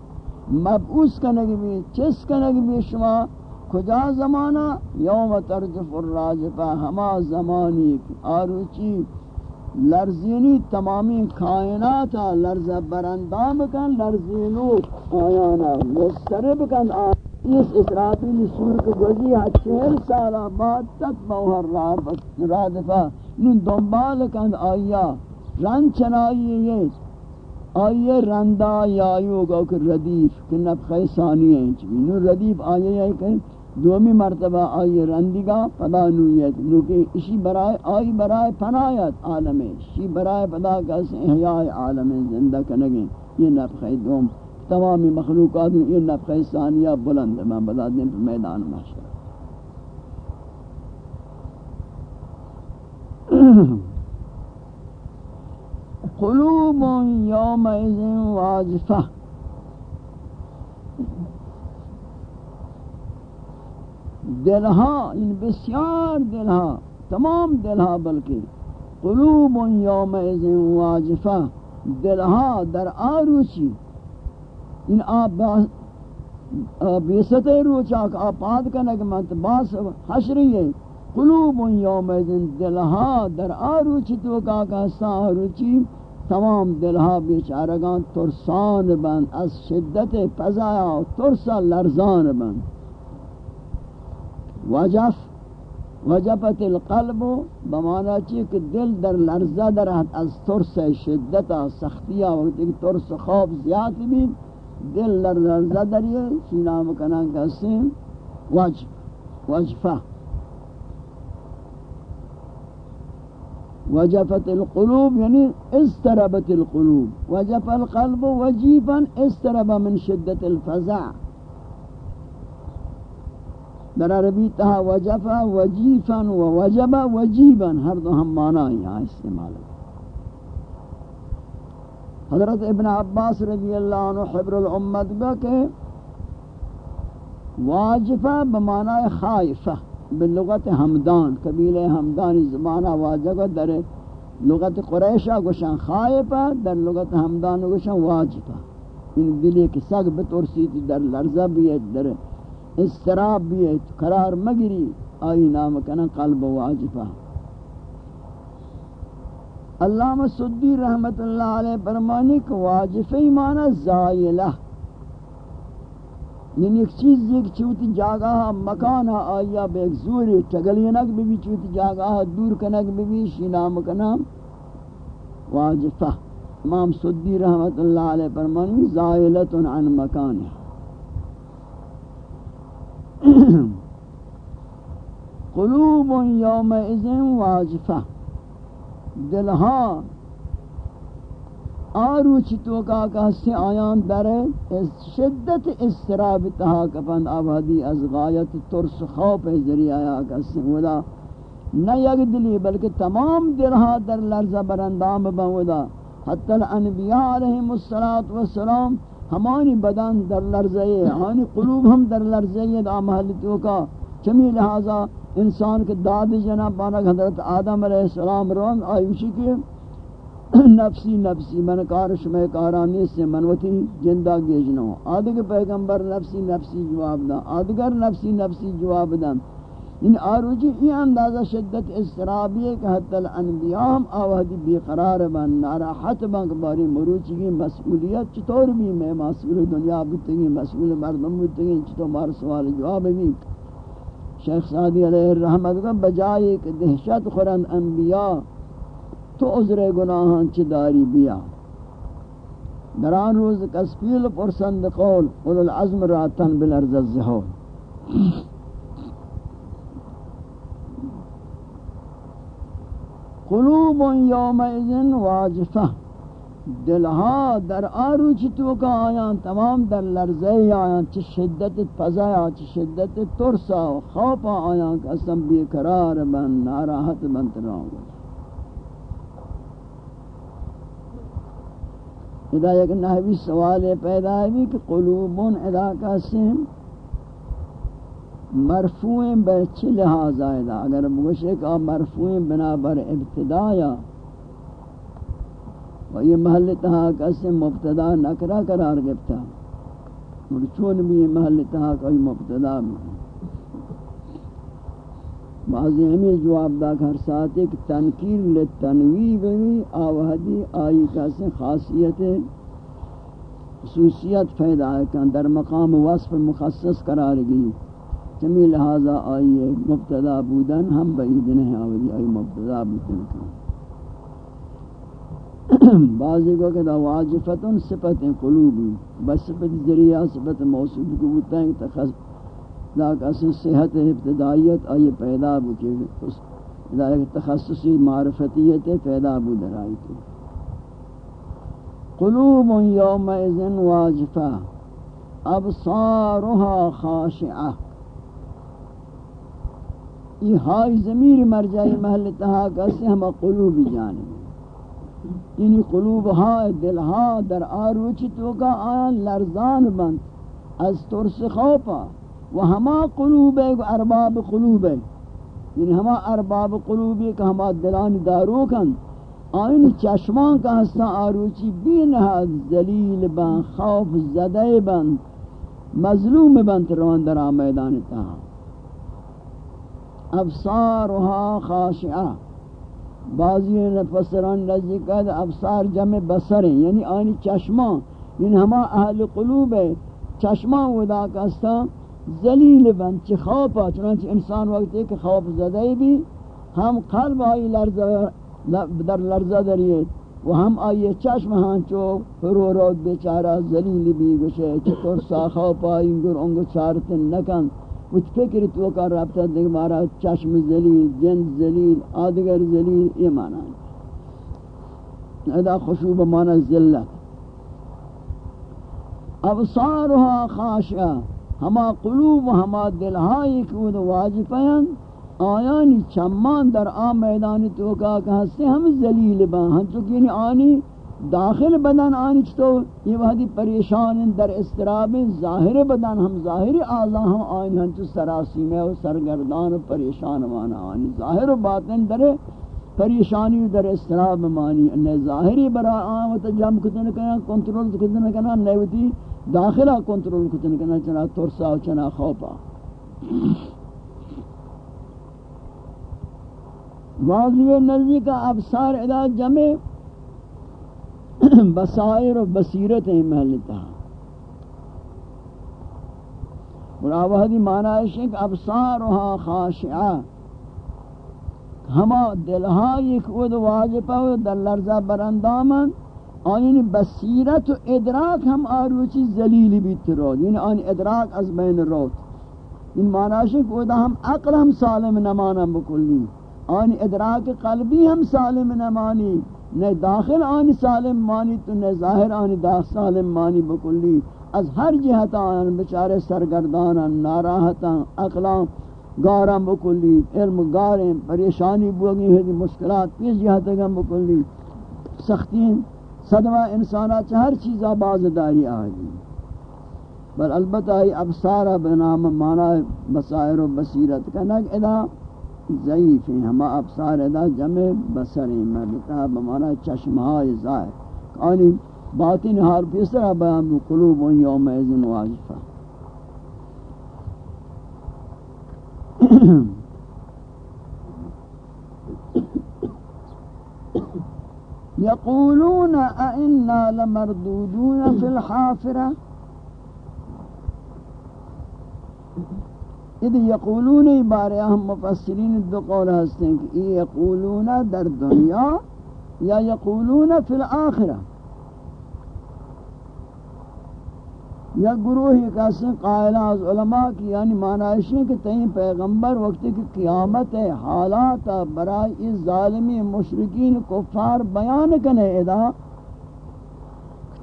S1: مبعوث کنگ بھی چس کنگ بھی شما کجا زمانہ؟ یوم ترجف الراجفہ ہما زمانی آروچی، لرزینی تمامی کائنات، لرز برندام کن، لرزینو آیانا، مسترب کن آیانا اس اسرافیل سور کے گوزی چہل سالہ بعد تک بوہر رادفہ نون دنبال کن آیا. رن چنائی یہ آئیے رندہ یایو گو کہ ردیف کہ نفخی ثانی ہیں نون ردیف آئیے ہے کہ دومی مرتبہ آئی رندگا پدا نویت. نوکہ اسی برائے آئی برائے پنایت عالم اسی برائے پدا کس احیاء عالم زندہ کنگیں یہ نفخ دوم تمامی مخلوقات یہ نفخ ثانیہ بلند ہے، میں بتا دیں پر میدان محشر قلوب یومئذ واجفہ۔ دلہا ان بسیار دلہا، تمام دلہا، بلکہ قلوب یوم ازن واجفہ۔ دلہا در آروچی۔ ان آب بیست روچا کہ آپ پاد باس حشری ہے قلوب یوم ازن دلہا در آروچی تو کا کہستا آروچی تمام دلہا بیچارگان ترسان بند از شدت پزایا ترسا لرزان بند وجف، وجفت القلب بمانا چی کہ دل در لرزہ در از ترس شدتا سختیہ وقت ایک ترس خوف زیاد بھی دل در لرزہ در یہ چی نام کنان ہیں وجف وجفہ وجفت القلوب یعنی استربت القلوب. وجف القلب وجیفا استرب من شدت الفزع. در عربی تہا وجفا وجیفا و وجبا وجیبا. ہر دو ہم معنی یہاں استعمال. حضرت ابن عباس رضی اللہ عنہ حبر الامت با کہ واجفا بمعنی خائفہ باللغت حمدان قبیل حمدان، زمانہ واجبا در لغت قریشہ گوشن خائفہ، در لغت حمدان گوشن واجفا ان دلی کی سگ بترسی در لرزہ بھی در استراب بھی ہے قرار مگری آئی نام کنا قلب واجفہ علامہ سدی رحمت اللہ علیہ فرمانی کہ واجفی معنی زائلہ۔ یعنی ایک چیز ایک چوتی جاگا مکان آیا بے ایک زوری ٹگلینک بھی بھی چوتی جاگا دور کنک بھی بھی شینام کنام واجفہ امام سدی رحمت اللہ علیہ فرمانی زائلت عن مکان قلوب یوم اذن واجفہ۔ دلہا آروچ تو کا کہستے آیان در شدت استراب تہا کپند آبادی از غایت ترس خوف ذریعہ آیا کہستے ودا۔ نہ یک دلی بلکہ تمام دلہا در لرزہ برندام بودا حتی الانبیاء علیہم السلام ہمانی بدن در لرزہ ہمانی قلوب ہم در لرزہ دا محلتوں کا چمی لہذا انسان کے داد جناب پانک حضرت آدم علیہ السلام روان آئیوشی کے نفسی نفسی من کارش میں کارانی سے منوتی جندہ گیجنو آدھگر پیغمبر نفسی نفسی جواب دا آدھگر نفسی نفسی جواب دا ان یعنی آروجی یہ اندازہ شدت استرابی ہے کہ حتی الانبیاء ہم آوہدی بے قرار بن، ناراحت بن کباری مروچی کی مسئولیت چطور بھی میں، مسئول دنیا بتگی مسئول مردم بتگی چطور مار سوال جواب بھی شیخ سعدی علیہ الرحمت کا بجائے کہ دہشت خورند انبیاء تو عذر گناہاں چی داری بیا۔ دران روز کسپیل پرسند قول قول العظم راتن بالارض الزہول قلوب یوم اذن واجفہ۔ دلها ہاں در آروچ تو کا آیان تمام در لرزه آیان چه شدت پزایا چه شدت ترسا و خوف آیان که اصلا بیقرار بن، ناراحت بن تراؤں ادا ایک نحوی سوال پیدا ہے کہ قلوبون ادا کا سم مرفوع بچ لحاظ آئے اگر بگوشے کہ مرفوع بنا بر ابتدایا و یہ محل تہا کسی مبتدا نکرہ قرار گفتا اور چون بھی یہ محل تہا کوئی مبتدا بھی۔ بعضی ہمیں جواب دا ہر ساتھ ایک تنکیر لتنوی بھی آوہدی آئی کسی خاصیت خصوصیت پیدا ہے کہ در مقام وصف مخصص قرار گئی۔ چمی لہذا آئی مبتدا بودن ہم بعید نہیں آوہدی آئی مبتدا بودن۔ کھانا بعضی کو کہ واجفتن صفت قلوبی بس صفت ذریعہ، صفت موصوف کو ہوتا ہے تخص ذاک اصل صحت ابتدائیت آئی پیدا بو کہ تخصصی معرفتیت پیدا بو درائی تھی قلوب یومئذ واجفہ، ابصارها خاشعہ۔ یہ ہائی ضمیر مرجعی محل تہا کسی ہم قلوبی جانب۔ یعنی قلوب ها، دل ها در آروچ تو کا آن لرزان بند. از ترس خوفا. و ہما قلوب ہے ارباب قلوب ہے یعنی ہما ارباب قلوب ہے کہ ہما دلان دارو کن. آئین چشمان کا ہستا آروچی بی نہاد ذلیل بند، خوف زدہ بند. مظلوم بند روان در آمیدان تہا ابصارها خاشعہ بعضی نفسران نزدیک ہے ابصار جمع بصر ہیں یعنی آنی چشمان یعنی ہما اہل قلوب ہے چشمان ودا کستا ذلیل بند چی خوفا چنانچہ انسان وقت ہے کہ خوف زدہ بھی ہم قلب آئی لرزہ در لرزہ دریت و ہم آئی چشم ہاں چو فرو بیچارہ ذلیل بھی گوشے چطور سا خوف آئی انگر انگو چارتن نکن کچھ فکر تو کا رابطہ دیکھ مارا چشم ذلیل جند ذلیل، آدگر ذلیل، یہ معنی ہے۔ ادا خشوب معنی ذلت۔ ابصارها خاشعہ، ہما قلوب ہما دلہائی کود واجفین، آیانی چمان در آم میدانی تو کا کہ ہستے ہم ذلیل با، ہم چونکہ یعنی آنی داخل بدن آنچ تو یہ وحدی پریشان در استراب ظاہر بدن ہم، ظاہر آزا ہم آئین ہم تو سراسی میں و سرگردان و پریشان مانا آنی، ظاہر و باطن در پریشانی در استراب مانی انہیں ظاہری برا آن و تجم کتن کنا، کنٹرول کتن کنا نیوتی داخلہ کنٹرول کتن کنا، چنا ترسا و چنا خوفا واضح نزدی کا ابصار ادا جمع بصائر و بصیرت ہیں محلتا اور آوہدی معنی ہے کہ ابصارها خاشعہ ہما دلہا یک ود واجبہ و در لرزہ برندامن. بصیرت و ادراک ہم آروچی ذلیلی بیت رو یعنی آئین ادراک از بین روت ان معنی ہے کہ ہم عقل ہم سالم نمانا بکلی. آن ادراک قلبی ہم سالم نہ مانی نہ داخل آن سالم مانی تو نہ ظاہر آن داخل سالم مانی بکلی از ہر جہت آن بچارے سرگردان ناراحتا اقلام گارا بکلی، علم گاریں پریشانی بوگی ہے مشکلات پیش جہت گم بکلی سختین صدمہ انسانات ہر چیز آباز داری آگی۔ بل البتہ ابصارہ بنام مانا بصائر و بصیرت کا نگ ادا ضعیف ہیں۔ ہما ابصار ادا جمع بصر ہیں۔ میں بتا بمانا چشمہائے ظاہر آنی باطن حال کس طرح بیان قلوب یوم اذن واجفہ۔ يقولون أئنا لمردودون في الحافرة اذ یقولون بارے ہم مفسرین دو قول ہستے ہیں کہ یقولون در دنیا یا یقولون فی الاخرہ۔ یا گروہ ایک قائلہ از علماء کی یعنی معنی ہے کہ تین پیغمبر وقت کی قیامت ہے حالات برای ظالمی مشرکین کفار بیان کنے ادا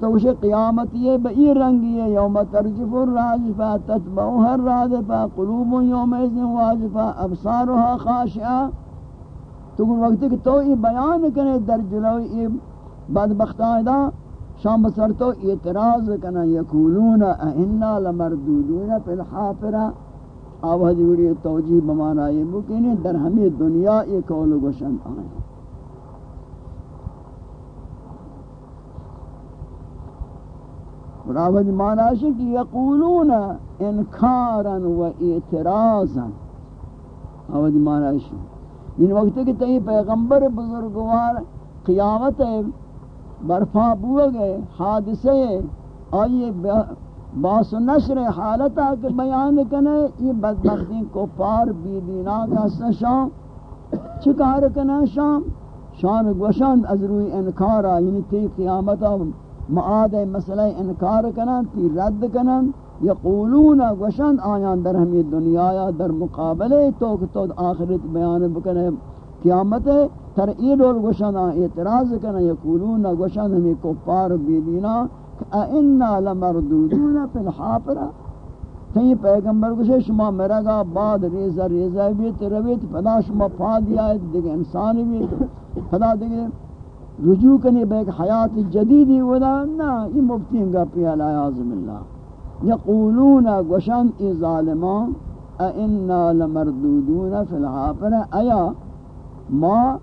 S1: تو اسے قیامت یہ بئی رنگی ہے یوم ترجف الراجفہ تتبعوها الرادفہ قلوب یوم ازن واجفہ ابصارها خاشعہ۔ تو کن وقت کہ تو یہ بیان کرنے در جلوی یہ بدبختان دا شام بسر تو اعتراض کنا یکولون اہننا لمردودون فی الحافرہ۔ آوہ دیوری توجیح بمانا یہ بکینے در ہمیں دنیا یہ کولو گوشن آئیں راود معنی ہے کہ یقولون انکارا و اعتراضا راود معنی ہے. ان وقت کہ تی پیغمبر بزرگوار قیامت برفا بو گئے، حادثے آئیے باس و نشر حالتا کے بیان کنے، یہ بدبختی کو پار بی دینا کا سشام چکار کنے شام شان گوشان از روی انکارا یعنی تی قیامتا معاد مسئلہ انکار کنن، تی رد کنن، یقولون وشن آیان در ہمی دنیا یا در مقابلے تو کہ تو آخرت بیان بکنے قیامت ہے تر ای رول وشن اعتراض کنن، یقولون وشن ہمی کفار بیدینا اِنَّا لَمَرْدُودُونَ فِي الْحَافِرَةِ تھی پیغمبر کو شما میرا گا بعد ریزہ ریزہ بیت، رویت، پدا شما پا دیا ہے دیکھ انسان بیت، پدا دیکھ رجوع کنی بے کہ حیات جدیدی ودا نا یہ مفتین گا پی علی عظم اللہ یقولون گوشن ای ظالمان اینا لمردودون فی الحافر. ایا ما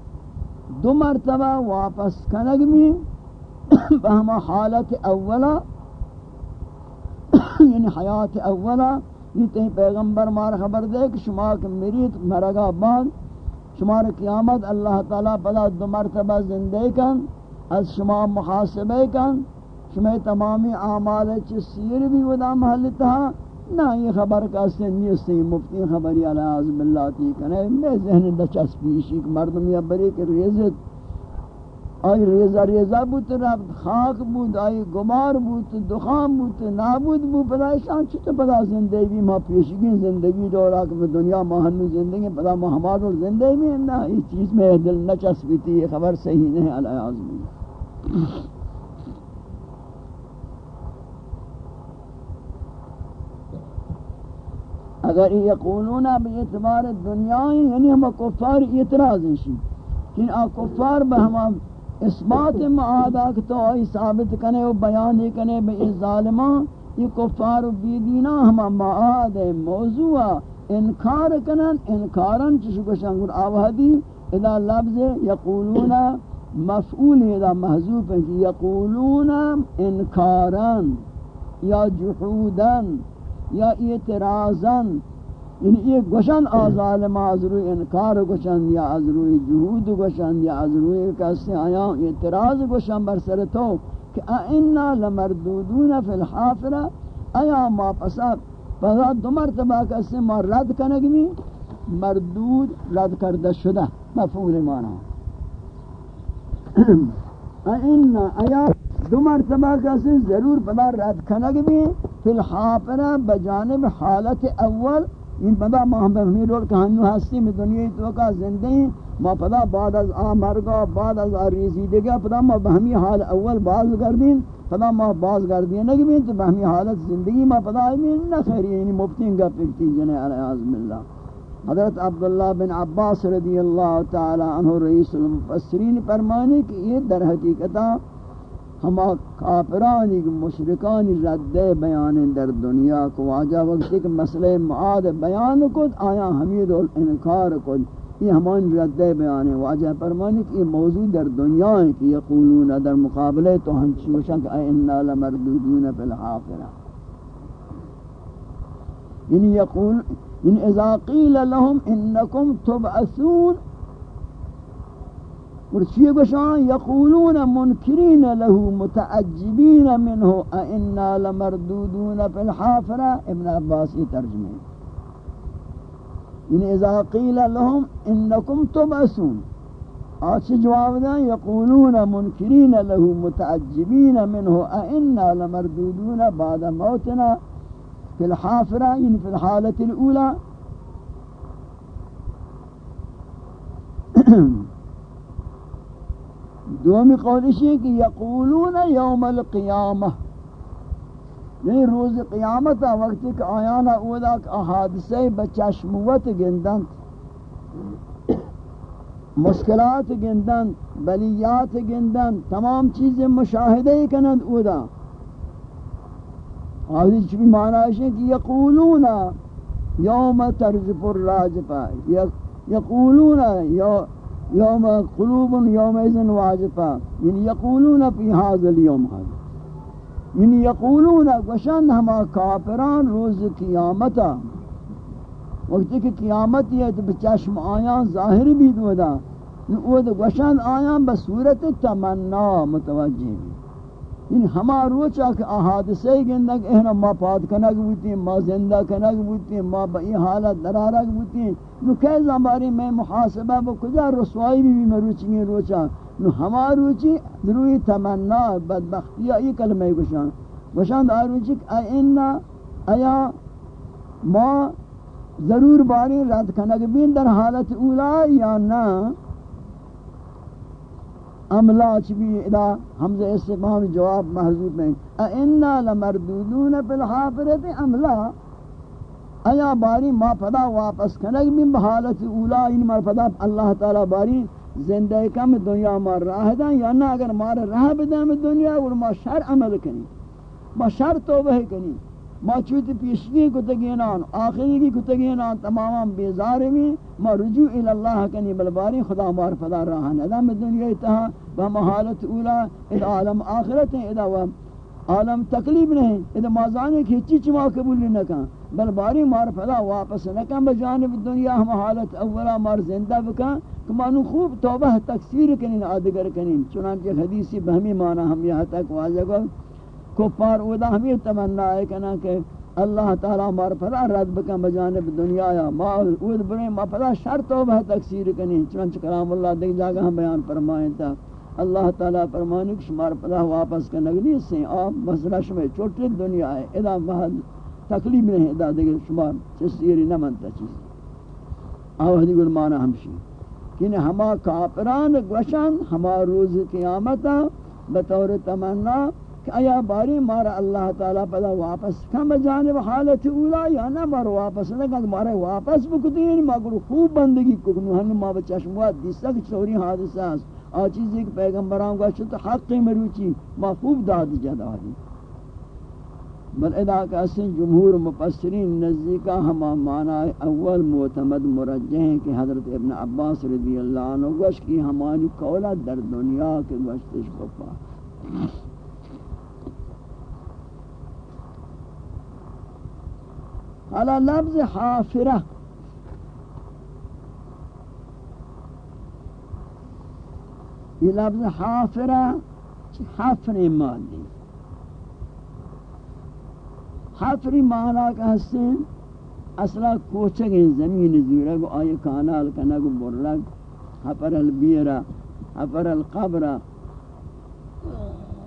S1: دو مرتبہ واپس کنگ می بہما حالت اولا یعنی حیات اولا. یہ تین پیغمبر مار خبر دے کہ شما کہ میری مرگا بعد شمار قیامت اللہ تعالیٰ پدا دو مرتبہ زندے کن، از شما محاسبے کن۔ شما تمامی اعمال چی سیر بھی ودا محل تھا، نہ یہ خبر کا سے مفتی خبری علیہ عزم اللہ تی کنے۔ میں ذہن دچس پیشی کہ مردم یا بری کے ریزت آئی ریزہ ریزہ بوت رب خاک بود آئی گمار بود، دخان بود، نابود بود پدا شان چھتا پدا زندگی ما پیشگی زندگی دورا کہ دنیا ما ہنو زندگی پدا ما ہمارو زندگی میں نا یہ چیز میں دل نہ چسپیتی یہ خبر صحیح نہیں علیہ عظمی اگر یہ قولون بھی اعتبار دنیا یعنی ہم کفار اعتراض ہیں کہ آ کفار بہما اثبات معادہ کہ تو آئی ثابت کنے و بیان کنے بے ظالمان یہ کفار و بیدینا ہما معاد موضوع انکار کنن، انکارن چشو کشن گر آوہدی ادا لفظ یقولون مفعول ادا محضوب ہے کہ یقولون انکارن یا جحودن یا اعتراضن یعنی یہ گوشن آظالم آزروی انکار گوشن یا آزروی جہود گوشن یا آزروی کسی آیا اعتراض گوشن بر سر تو کہ اینا لمردودون فی الحافرہ، آیا ما پسا پسا دو مرتبہ کسی ما رد کنگمی مردود رد کرده شده. مفعول مانا اینا آیا دو مرتبہ کسی ضرور پدا رد کنگمی فی الحافرہ بجانب حالت اول این پدا ما ہم بہمی رول کہانو ہستی میں دنیا تو کا زندگی ما پدا بعد از آ مرگا، بعد از آ ریزی پدا ما بہمی حال اول باز کردین پدا ما باز کردین نگی بین تو بہمی حالت زندگی ما پدا آئین نہ خیری یعنی مفتین گا پکتی جنے علیہ عظم اللہ حضرت عبداللہ بن عباس رضی اللہ تعالی عنہ رئیس المفسرین فرمانے کہ یہ در حقیقتہ ہما کافرانی مشرکانی رد بیان در دنیا کو واجہ وقت ایک مسئلہ معاد بیان کد آیا حمید الانکار کد یہ ہمان رد بیان واجہ فرمانی کہ یہ موضوع در دنیا ہے کہ یقولون در مقابلے تو ہم چوشن کہ اینا لمردودون فی الحافرہ یعنی یقول ان اذا قیل لهم انکم تبعثون ورشی گشان یقولون منکرین له متعجبین منه ائنا لمردودون فی الحافرہ ابن عباس یہ ترجمہ ان اذا قیل لهم انکم تبعثون. آج جواب دیں یقولون منکرین له متعجبین منه ائنا لمردودون بعد موتنا فی الحافرہ یعنی فی الحالة الاولى. دومی قولش ہے کہ یقولون یوم القیامہ۔ یعنی روز قیامت وقت کہ آیانا اودا حادثے بچشموت گندن۔ مشکلات گندن، بلیات گندن، تمام چیزیں مشاہدہ کنند اودا آدھی چکی معنی ہے کہ یقولون یوم ترجف الراجفہ۔ یقولون یوم یوم قلوب یوم اذن واجفا یعنی یقولون فی هذا اليوم هذا. یعنی یقولون گوشن ہما کافران روز قیامتا. وقتی کہ قیامت یہ تو بچشم آیان ظاہر بھی دو دا وہ گوشن آیان بصورت تمنا متوجہ بھی یعنی ہما روچا کہ حادثے گندگ احنا ما پاد کنگ بوتی ما زندہ کنگ بوتی ما بئی حالت درارگ بوتی نو کئی زماری میں محاسبہ با کجا رسوائی بھی مروچی گی روچا۔ نو ہما روچی دروی تمنا، بدبختی ای کلمہ گشان گشان دا روچی کہ اینا ایا ما ضرور باری رد کنگ بین در حالت اولا یا نا املا چبی ادا حمزہ استفہام جواب محذوب میں انا لمردودون فی الحافرت املا ایا باری ما پدا واپس کنگ من بحالت اولا ان مر پدا اللہ تعالی باری زندہ کم دنیا مار راہ دا یا نہ اگر مار راہ بدم دنیا، اور ما شر عمل کنی۔ ما شر توبہ کنی۔ ما چوت پیشگی کو تگینان آخری کی کو تگینان تمام بیزار میں ما رجوع اللہ کنی بلباری خدا مار فدا راہ ندم دنیا تہا و محالت اولا اد عالم آخرت ہے ادا و عالم تکلیف نہیں۔ ادا مازانے کی چیچ ما قبول نہ کان بل باری مار فدا واپس نہ کان بجانب دنیا ہم حالت اولا مار زندہ بکان کہ مانو خوب توبہ تکثیر کنین آدگر کنین چنانچہ حدیثی بہمی مانا ہم یہاں تک واضح کو کفار اودا ہمیں تمنا ہے کنا کہ اللہ تعالی مار پدا رد بکن بجانب دنیا یا ما اود برے ما پدا شرط و بہ تکثیر کنی، چنانچہ کلام اللہ دیکھ جاگا ہم بیان فرمائیں تا۔ اللہ تعالی فرمانے کہ شمار پدا واپس کا نگلی سے آپ بسرش میں چھوٹی دنیا ہے، ادا محل تکلیف نہیں ادا دیکھ شمار چسیری نہ منتا چیز۔ آو حدی گل مانا ہمشی۔ کہ ہما کافران گوشن ہما روز قیامتا بطور تمنا کہ آیا باری مارا اللہ تعالیٰ پدا واپس کم جانب حالت اولا یا نہ مارا واپس نہ کہ مارا واپس بکتین ما گرو خوب بندگی ککنو ہن ما بچشموات دیستا کہ چوری حادثہ ہے آ چیزی کہ پیغمبران کو چھتا حق مروچی ما خوب داد جدا دی بل ادا کا سن جمہور مفسرین نزدیکا ہما معنی اول معتمد مرجح ہیں کہ حضرت ابن عباس رضی اللہ عنہ گوش کی ہماری قولہ در دنیا کے گوشتش بپا حالا لفظ حافرہ یہ لفظ حافرہ حفر مادی حفری معنی کا حسن اصلا کوچک زمین زورگ آئی کانال کنگ برلگ، حفر البیرہ حفر القبرہ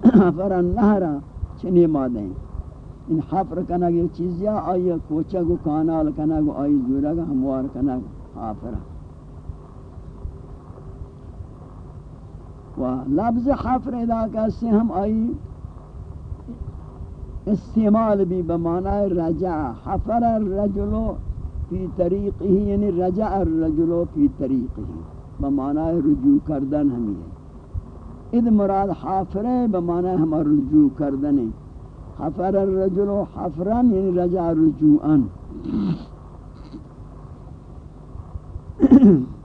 S1: حفر النہر چنی مادیں ان حفر کنگ یہ چیزیا آئی کوچک کانال کنگ آئی زورگ ہموار کنگ حافرہ و لفظ حفر ادا کسی ہم آئی استعمال بھی بمعنی رجع. حفر الرجل فی طریقی یعنی رجع الرجل فی طریقی بمعنی رجوع کردن ہمیں ہے اد مراد حافر ہے بمعنی ہم رجوع کردن ہے حفر الرجل حفران یعنی رجع رجوعا.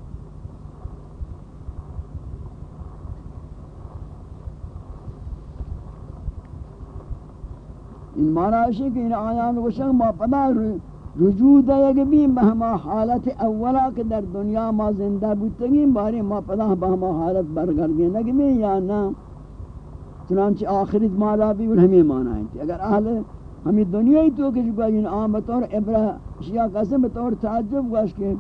S1: ان معنی ہے کہ ان آیان کو شنگ ما پدا رجوع دے گی بھی بہما حالت اولا کہ در دنیا ما زندہ بودتگی باری ما پدا بہما حالت برگردی نگی بھی یا نا چنانچہ آخرت مالا بھی اور ہمیں معنی ہے۔ اگر اہل ہمیں دنیا ہی تو کچھ گوئی ان یعنی عام بطور عبرہ شیعہ قسم بطور تعجب گوش کہ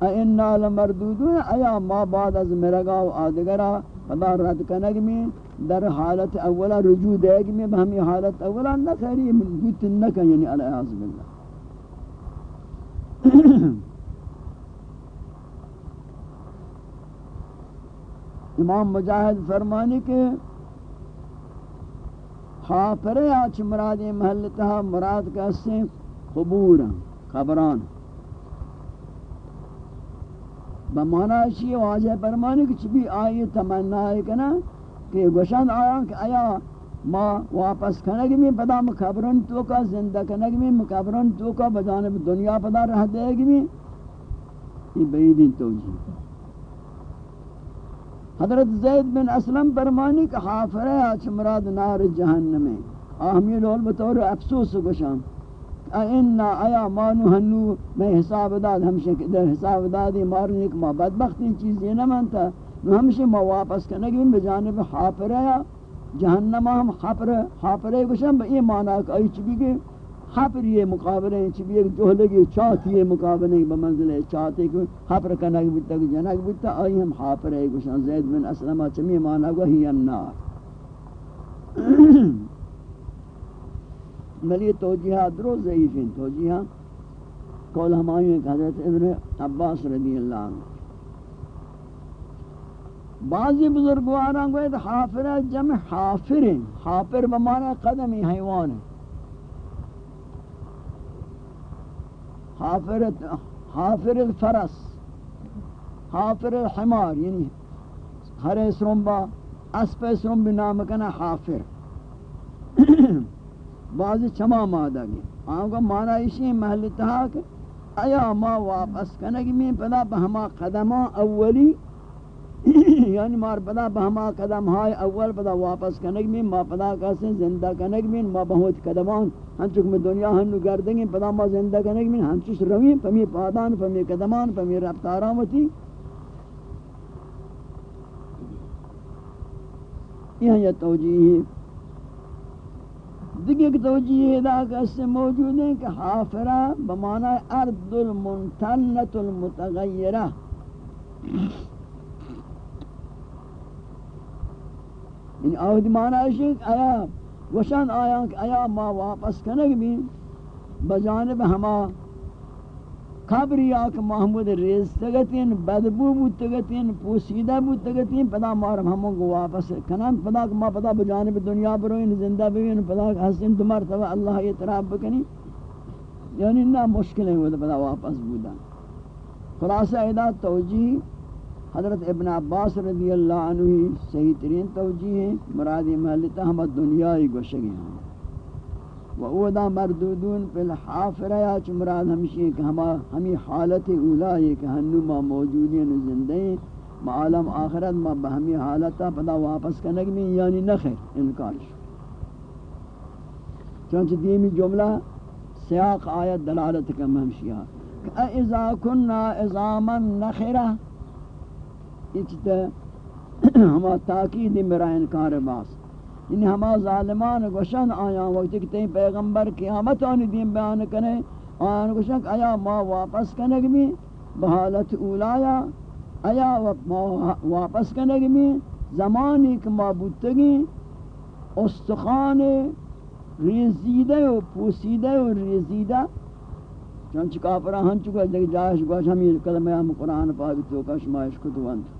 S1: ایننا لمردودون ایا ما بعد از مرگا و آدگرہ پدا رد کنگ میں در حالت اولا رجوع دے گی میں بہمی حالت اولا نہ خیری گوت نہ کہیں یعنی علیہ عظم اللہ امام مجاہد فرمانی کہ حافرے آچ مراد محلتہ مراد کہتے ہیں، قبور قبران بمانا اچھی واجہ فرمانی کہ چبی آئی تمنا ہے کنا کہ گوشان آیا کہ آیا، ما واپس کنگ میں پدا مقابرن تو کا، زندہ کنگ میں مقابرن تو کا، بجانب دنیا پدا رہ دے گی میں۔ یہ بعیدین توجیہ حضرت زید بن اسلم فرمانی کہ حافرہ آچ مراد نار جہنم ہے آہمی لول بطور افسوس گوشان اینا آیا مانو ہنو، میں حساب داد، ہمشہ در حساب دادی مارنے کہ ما بدبختی چیزیں نہ منتا ہمشہ ما واپس کرنے گی بجانب حافر ہے۔ جہنم ہم حافر حافر ہے کچھ ہم یہ معنی کہ آئی چبی کے حافر یہ مقابلے ہیں چبی ایک جوہلے کی چاہتی یہ مقابلے ہیں بمنزل ہے چاہتے کہ حافر کرنے گی بتا، کہ جنگ بتا، آئی ہم حافر ہے کچھ ہم زید بن اسلمہ، چمی معنی کہ ہی النار ملی توجیہ درو ضعیف ہیں، توجیہ۔ قول ہمائیں کہ حضرت ابن عباس رضی اللہ عنہ۔ بعضی بزرگواران کو حافر جمع حافر ہیں، حافر بمانا قدمی حیوان ہیں۔ حافر حافر الفرس. حافر الحمار یعنی ہر اسرم با اسپ اسرم نام کنا حافر. بعضی چما مادہ گی. آن کو مانا اسی محل تحاک، ایا ما واپس کنگی میں پدا بہما قدمان اولی یعنی مار پدا بہما قدم ہائے اول پدا واپس کنگ میں ما پدا کسیں زندہ کنگ میں ما بہت قدمان. ہم چک میں دنیا ہنو گردنگی، پدا ما زندہ کنگ میں ہم چس روی، پمی پادان، پمی قدمان، پمی رفتاران ہوتی یہ یہ توجیہ دیکھ توجیہ دا کہ موجود ہیں کہ حافرہ بمعنی ارض المنتنت المتغیرہ. یعنی آہد معنی ہے آیا وشان آیا آیا ما واپس کنگ بھی بجانب ہما خبری آکھ محمود ریز تگتین، بدبو بود تگتین پوسیدہ بود تگتین، پدا مارم ہموں کو واپس کنن پدا کہ ما پدا بجانب دنیا بروین زندہ بگین پدا کہ حسن دو مرتبہ اللہ اعتراف بکنی یعنی نا مشکل ہے وہ پدا واپس بودا خلاصہ ایدہ توجیح حضرت ابن عباس رضی اللہ عنہ صحیح ترین توجیہ ہیں، مراد محلتا ہم دنیای گوشگی ہیں۔ و اودا مردودون فی الحافرہ یا چھ مراد ہمشی ہے کہ ہمی حالت اولا ہے کہ ہنو ما موجودی ہیں زندہ ہیں۔ معالم آخرت ما بہمی حالتا پدا واپس کنگ میں یعنی نخیر انکار شو چونچہ دیمی جملہ سیاق آیت دلالت کا مہمشیہ۔ اذا کننا اظاما نخرہ اچھتا ہما تاکید میرا انکار باس۔ یعنی ہما ظالمان گوشن آیا وقت کہ پیغمبر قیامت آنی دین بیان کرے آیا گوشن آیا ما واپس کنگ بھی بحالت اولایا۔ آیا ما واپس کنگ بھی زمانی کہ ما بودتگی استخان ریزیدہ و پوسیدہ و ریزیدہ۔ چنانچہ کافرہ ہن چکا جائش گوش ہم یہ کلمہ ہم قرآن پاک تو کا شمائش کتوانت۔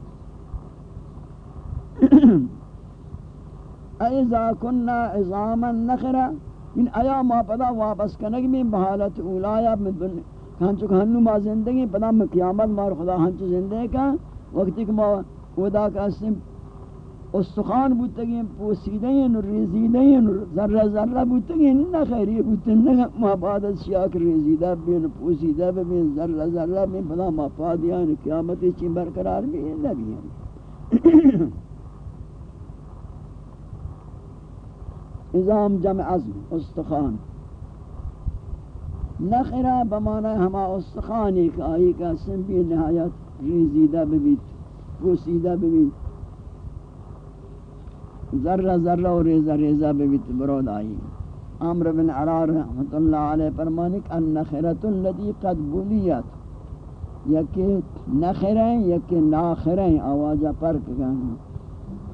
S1: ایزا کننا عظاما نخرا من ایا ما پدا واپس کنگ میں بحالت اولایا من ہنچو ہنو ما زندگی پدا میں قیامت مار خدا ہنچو زندگی کا، وقتی کہ ما ودا کا اسم استخان بودتگی پوسیدگی نو ریزیدگی نو ذرہ ذرہ بودتگی نہ خیری بودتگی نہ ما بعد از شیاک ریزیدہ بین، پوسیدہ بین، ذرہ ذرہ بین، پدا ما پادیان قیامت چی برقرار بھی نہ بھی ہیں نظام جمع عزم استخان نخرہ بمانا ہما استخانی کا آئی کا سنبی نہایت ریزیدہ ببیت پوسیدہ ببیت ذرہ ذرہ و ریزہ ریزہ ببیت برود آئی عمر بن عرار رحمت اللہ علیہ فرمانک النخرت اللذی قد بولیت یکی نخریں یکی ناخریں آوازہ پرک گانا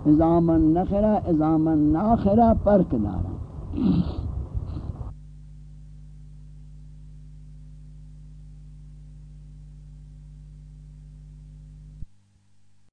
S1: ازامن نخرا ازامن ناخرا پرک دارا۔